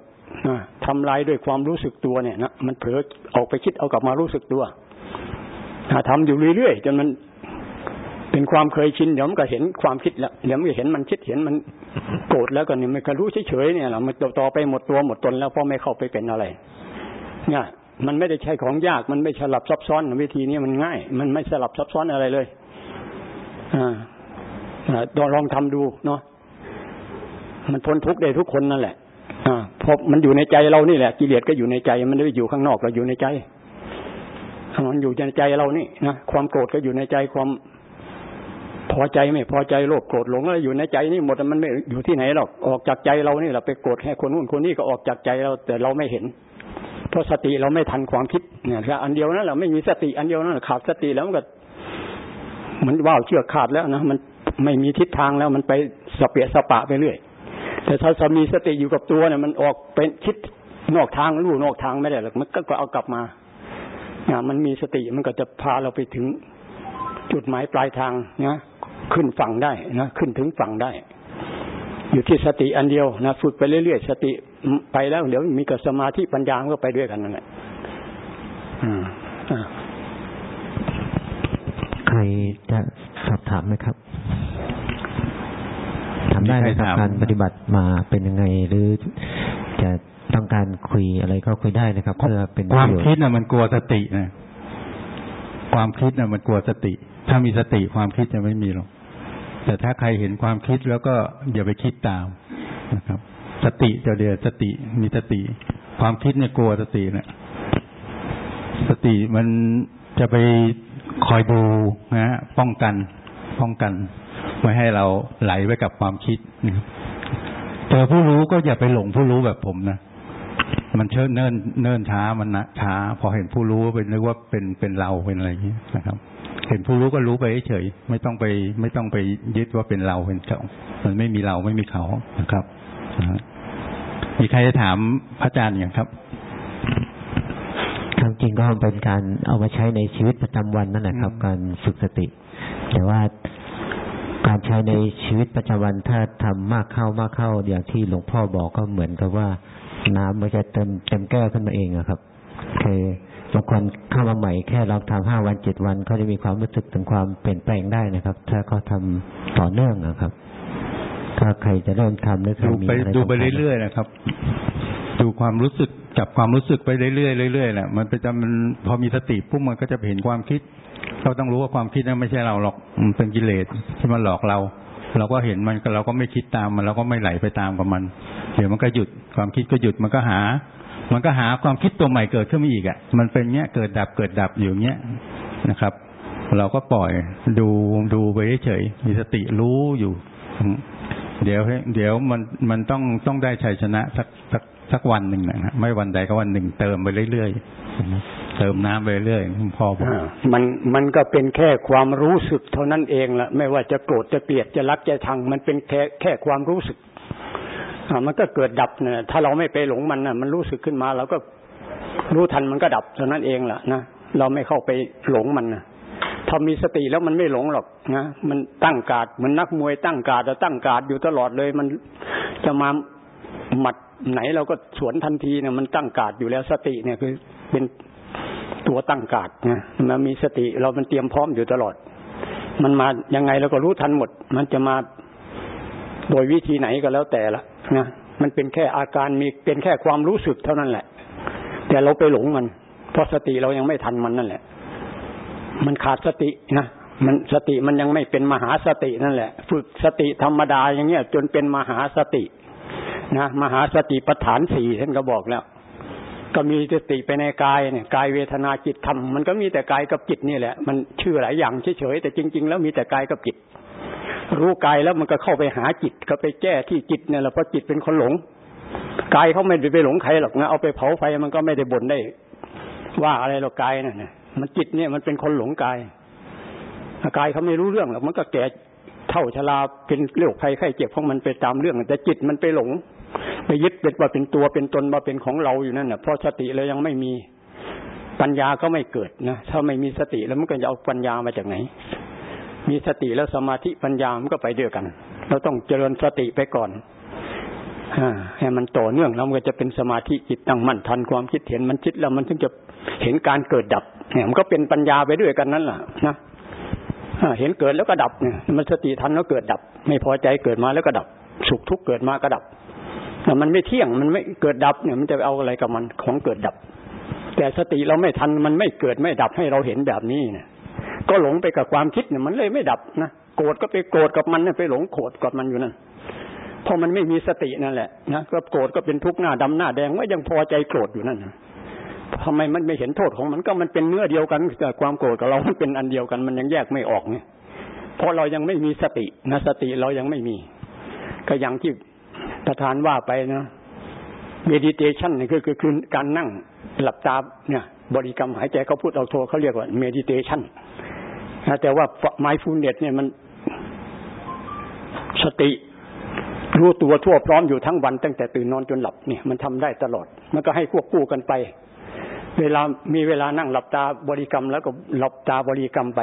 ทำลายด้วยความรู้สึกตัวเนี่ยนะมันเผลอออกไปคิดเอากลับมารู้สึกตัว ทำอยู่เรื่อยๆจนมันเป็นความเคยชินเดี๋ยวมันก็เห็นความคิดแล้วเดี๋ยวมันก็เห็นมันคิดเห็นมันโกรธแล้วก็เนี่ยมันก็รู้เฉยๆเนี่ยแหละมันต่อไปหมดตัวหมดตนแล้วเพราะไม่เข้าไปเป็นอะไร เนี่ยมันไม่ได้ใช้ของยากมันไม่สลับซับซ้อนวิธีนี้มันง่าย มันไม่สลับซับซ้อนอะไรเลย อ่าลองทำดูเนาะมันพ้นทุกข์ได้ทุกคนนั่นแหละ อ่าพอมันอยู่ในใจเรานี่แหละกิเลสก็อยู่ในใจ มันไม่ได้อยู่ข้างนอกเราอยู่ในใจ มันอยู่ในใจเรานี่นะความโกรธก็อยู่ในใจความพอใจไม่พอใจโลภโกรธหลงอะไรอยู่ในใจนี่หมดมันไม่อยู่ที่ไหนหรอกออกจากใจเรานี่แหละไปโกรธให้คนนู้นคนนี้ก็ออกจากใจเราแต่เราไม่เห็น เพราะสติเราไม่ทันความคิดเนี่ยแค่อันเดียวนั่นแหละไม่มีสติอันเดียวนั่นขาดสติแล้วมันก็มันว่าวเชือกขาดแล้วนะมันไม่มีทิศทางแล้วมันไปสเปียสปะไปเรื่อยแต่ถ้าสามีสติอยู่กับตัวเนี่ยมันออกเป็นคิดนอกทางรู้นอกทางไม่ได้หรอกมันก็เอากลับมา มันมีสติมันก็จะพาเราไปถึงจุดหมายปลายทางนะขึ้นฝั่งได้นะขึ้นถึงฝั่งได้ อยู่ที่สติอันเดียวนะฝึกไปเรื่อยๆสติไปแล้วเดี๋ยวมีกับสมาธิปัญญาก็ไปด้วยกันนั่นแหละใครจะสอบถามไหมครับทำได้ไหมครับการปฏิบัติมาเป็นยังไงหรือจะ ต้องการคุยอะไรก็คุยได้นะครับเพื่อเป็นความคิดน่ะมันกลัวสตินะความคิดน่ะมันกลัวสติ ถ้ามีสติความคิดจะไม่มีหรอกแต่ถ้าใครเห็นความคิดแล้วก็อย่าไปคิดตามนะครับ สติจะเดียวสติมีสติ ความคิดเนี่ยกลัวสติเนี่ยสติมันจะไปคอยดูนะป้องกันป้องกันไม่ให้เราไหลไปกับความคิดนะครับเจอผู้รู้ก็อย่าไปหลงผู้รู้แบบผมนะ มันเชิญเนิ่นเนิ่นช้ามันนะช้า พอเห็นผู้รู้ไปนึกว่าเป็นเป็นเราเป็นอะไรอย่างนี้นะครับ เห็นผู้รู้ก็รู้ไปเฉยไม่ต้องไป ไม่ต้องไปยึดว่าเป็นเราเป็นเขามันไม่มีเราไม่มีเขานะครับมีใครจะถามพระอาจารย์อย่างครับความจริงก็เป็นการเอามาใช้ในชีวิตประจำวันนั่นแหละครับ การฝึกสติ แต่ว่าการใช้ในชีวิตประจำวันถ้าทำมากเข้ามากเข้าอย่างที่หลวงพ่อบอกก็เหมือนกับว่า น้ำมันจะเต็มเต็มแก้วขึ้นมาเองอะครับคือบางคนเข้ามาใหม่แค่เราทำห้าวันเจ็ดวันเขาจะมีความรู้สึกถึงความเปลี่ยนแปลงได้นะครับ ถ้าเขาทาต่อเนื่องนะครับ ถ้าใครจะเริ่มทำหรือดูไปดูไปเรื่อยๆนะครับ ดูความรู้สึกจับความรู้สึกไปเรื่อยๆเรื่อยๆแหละมันไปจำมันพอมีสติปุ๊บมันก็จะเห็นความคิด เราต้องรู้ว่าความคิดนั้นไม่ใช่เราหรอกมันเป็นกิเลสที่มันหลอกเรา เราก็เห็นมันเราก็ไม่คิดตามมันเราก็ไม่ไหลไปตามกับมัน เดี๋ยวมันก็หยุด ความคิดก็หยุดมันก็หา มันก็หาความคิดตัวใหม่เกิดขึ้นมาอีกอะ มันเป็นเงี้ยเกิดดับเกิดดับอยู่เงี้ยนะครับ เราก็ปล่อยดูดูไปเฉยมีสติรู้อยู่ เดี๋ยวเดี๋ยวมันมันต้องต้องได้ชัยชนะสักสักสักวันหนึ่งนะไม่วันใดก็วันหนึ่งเติมไปเรื่อยๆเติมน้ำไปเรื่อยพอบอกมันมันก็เป็นแค่ความรู้สึกเท่านั้นเองละไม่ว่าจะโกรธจะเกลียดจะรักจะชัง มันเป็นแค่แค่ความรู้สึก มันก็เกิดดับเนี่ยถ้าเราไม่ไปหลงมันน่ะมันรู้สึกขึ้นมาเราก็รู้ทันมันก็ดับเท่านั้นเองล่ะนะเราไม่เข้าไปหลงมันนะถ้ามีสติแล้วมันไม่หลงหรอกนะมันตั้งการดเหมือนนักมวยตั้งการดจะตั้งการดอยู่ตลอดเลย มันจะมาหมัดไหนเราก็สวนทันทีเนี่ยมันตั้งการดอยู่แล้วสติเนี่ยคือเป็นตัวตั้งการดนะมันมีสติเรามันเตรียมพร้อมอยู่ตลอด มันมายังไงเราก็รู้ทันหมด มันจะมาโดยวิธีไหนก็แล้วแต่ละ นะมันเป็นแค่อาการมีเป็นแค่ความรู้สึกเท่านั้นแหละ แต่เราไปหลงมัน เพราะสติเรายังไม่ทันมันนั่นแหละ มันขาดสตินะมันสติมันยังไม่เป็นมหาสตินั่นแหละ ฝึกสติธรรมดาอย่างเงี้ย จนเป็นมหาสตินะมหาสติปัฏฐานสี่ท่านก็บอกแล้ว ก็มีสติไปในกายเนี่ยกายเวทนาจิตธรรมมันก็มีแต่กายกับจิตนี่แหละ มันชื่อหลายอย่างเฉยๆแต่จริง ๆ แล้วมีแต่กายกับจิต รู้กายแล้วมันก็เข้าไปหาจิตก็ไปแก้ที่จิตเนี่ยแหละเพราะจิตเป็นคนหลงกายเขาไม่ได้ไปหลงใครหรอกนะเอาไปเผาไฟมันก็ไม่ได้บ่นได้ ว่าอะไรหรอกกายนั่นนะมันจิตเนี่ยมันเป็นคนหลงกายกายเขาไม่รู้เรื่องหรอกมันก็แก่เท่าชราเป็นโรคภัยไข้เจ็บของมันไปตามเรื่องแต่จิตมันไปหลงไปยึดเป็นว่าเป็นตัวเป็นตนมาเป็นของเราอยู่นั่นน่ะเพราะสติเรายังไม่มีปัญญาก็ไม่เกิดนะถ้าไม่มีสติแล้วมันก็จะเอาปัญญามาจากไหน มีสติแล้วสมาธิปัญญามันก็ไปด้วยกัน เราต้องเจริญสติไปก่อนให้มันต่อเนื่องแล้วมันก็จะเป็นสมาธิจิตตั้งมั่นทันความคิดเห็นมันคิดแล้วมันถึงจะเห็นการเกิดดับเนี่ยมันก็เป็นปัญญาไปด้วยกันนั่นแหละนะเห็นเกิดแล้วก็ดับเนี่ยมันสติทันแล้วเกิดดับ ไม่พอใจเกิดมาแล้วก็ดับ สุขทุกข์เกิดมาก็ดับแต่มันไม่เที่ยงมันไม่เกิดดับเนี่ยมันจะเอาอะไรกับมันของเกิดดับ แต่สติเราไม่ทันมันไม่เกิดไม่ดับให้เราเห็นแบบนี้เนี่ย ก็หลงไปกับความคิดเนี่ยมันเลยไม่ดับนะโกรธก็ไปโกรธกับมันเนี่ยไปหลงโกรธกับมันอยู่นั่นพอมันไม่มีสตินั่นแหละนะก็โกรธก็เป็นทุกข์หน้าดำหน้าแดงว่ายังพอใจโกรธอยู่นั่นทำไมมันไม่เห็นโทษของมันก็มันเป็นเนื้อเดียวกันแต่ความโกรธกับเรามันเป็นอันเดียวกันมันยังแยกไม่ออกเนี่ยเพราะเรายังไม่มีสตินะสติเรายังไม่มี ก็อย่างที่ประธานว่าไปนะเมดิเทชันนี่คือคือคือการนั่งหลับตาเนี่ย บริกรรมหายใจเขาพูดเอาโทเขาเรียกว่าเมดิเทชัน แต่ว่าไมฟูเน็ตเนี่ยมันสติรู้ตัวทั่วพร้อมอยู่ทั้งวันตั้งแต่ตื่นนอนจนหลับเนี่ยมันทำได้ตลอด มันก็ให้ควบคู่กันไป เวลามีเวลานั่งหลับตาบริกรรม แล้วก็หลับตาบริกรรมไป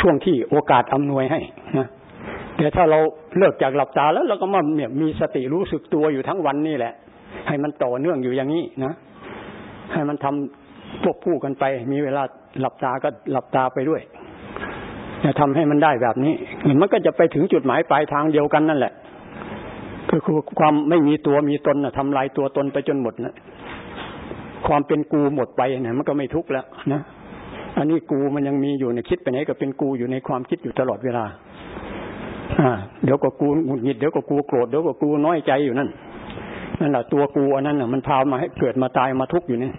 ช่วงที่โอกาสอำนวยให้นะแต่ถ้าเราเลิกจากหลับตาแล้วเราก็มาเนี่ยมีสติรู้สึกตัวอยู่ทั้งวันนี่แหละ ให้มันต่อเนื่องอยู่อย่างนี้นะให้มันทำควบคู่กันไป มีเวลา หลับตาก็หลับตาไปด้วยจะทำให้มันได้แบบนี้มันก็จะไปถึงจุดหมายปลายทางเดียวกันนั่นแหละก็คือความไม่มีตัวมีตนนะทำลายตัวตนไปจนหมดนะความเป็นกูหมดไปเนี่ยมันก็ไม่ทุกข์แล้วนะอันนี้กูมันยังมีอยู่ในคิดไปไหนก็เป็นกูอยู่ในความคิดอยู่ตลอดเวลา อ่า เดี๋ยวก็กูหงุดหงิดเดี๋ยวก็กูโกรธเดี๋ยวก็กูน้อยใจอยู่นั่นนั่นแหละตัวกูอันนั้นน่ะมันพามาให้เกิดมาตายมาทุกข์อยู่นี่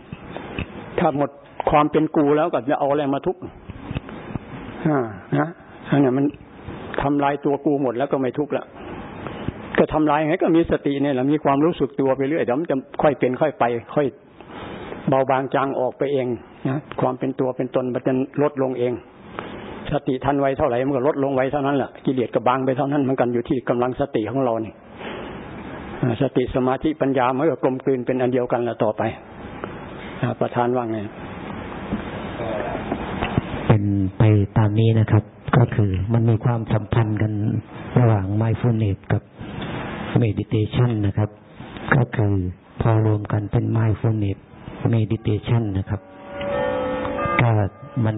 ถ้าหมด ความเป็นกูแล้วก็จะเอาอะไรมาทุกข์อ่านะอันนี้มันทำลายตัวกูหมดแล้วก็ไม่ทุกข์ละก็ทำลายไงก็มีสติเนี่ยแหละมีความรู้สึกตัวไปเรื่อยเดี๋ยวมันจะค่อยเป็นค่อยไป ค่อย เบาบางจางออกไปเองนะความเป็นตัวเป็นตนมันจะลดลงเอง สติทันไวเท่าไหร่มันก็ลดลงไวเท่านั้นแหละกิเลสก็บางไปเท่านั้นมันกันอยู่ที่กำลังสติของเรานี่สติสมาธิปัญญามันก็กลมกลืนเป็นอันเดียวกันละต่อไปประธานว่าไงามนี้นะครับ ก็คือมันมีความสัมพันธ์กันระหว่าง mindfulness กับ meditation นะครับ ก็คือพอรวมกันเป็น mindfulness meditation นะครับก็มัน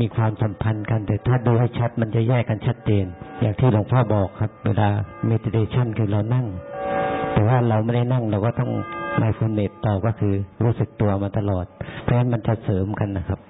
มีความสัมพันธ์กัน แต่ถ้าดูให้ชัดมันจะแยกกันชัดเจน อย่างที่หลวงพ่อบอกครับ เวลา meditation คือเรานั่ง แต่ว่าเราไม่ได้นั่งเราก็ต้อง mindfulness ต่อก็คือรู้สึกตัวมาตลอด เพราะฉะนั้นมันจะเสริมกันนะครับ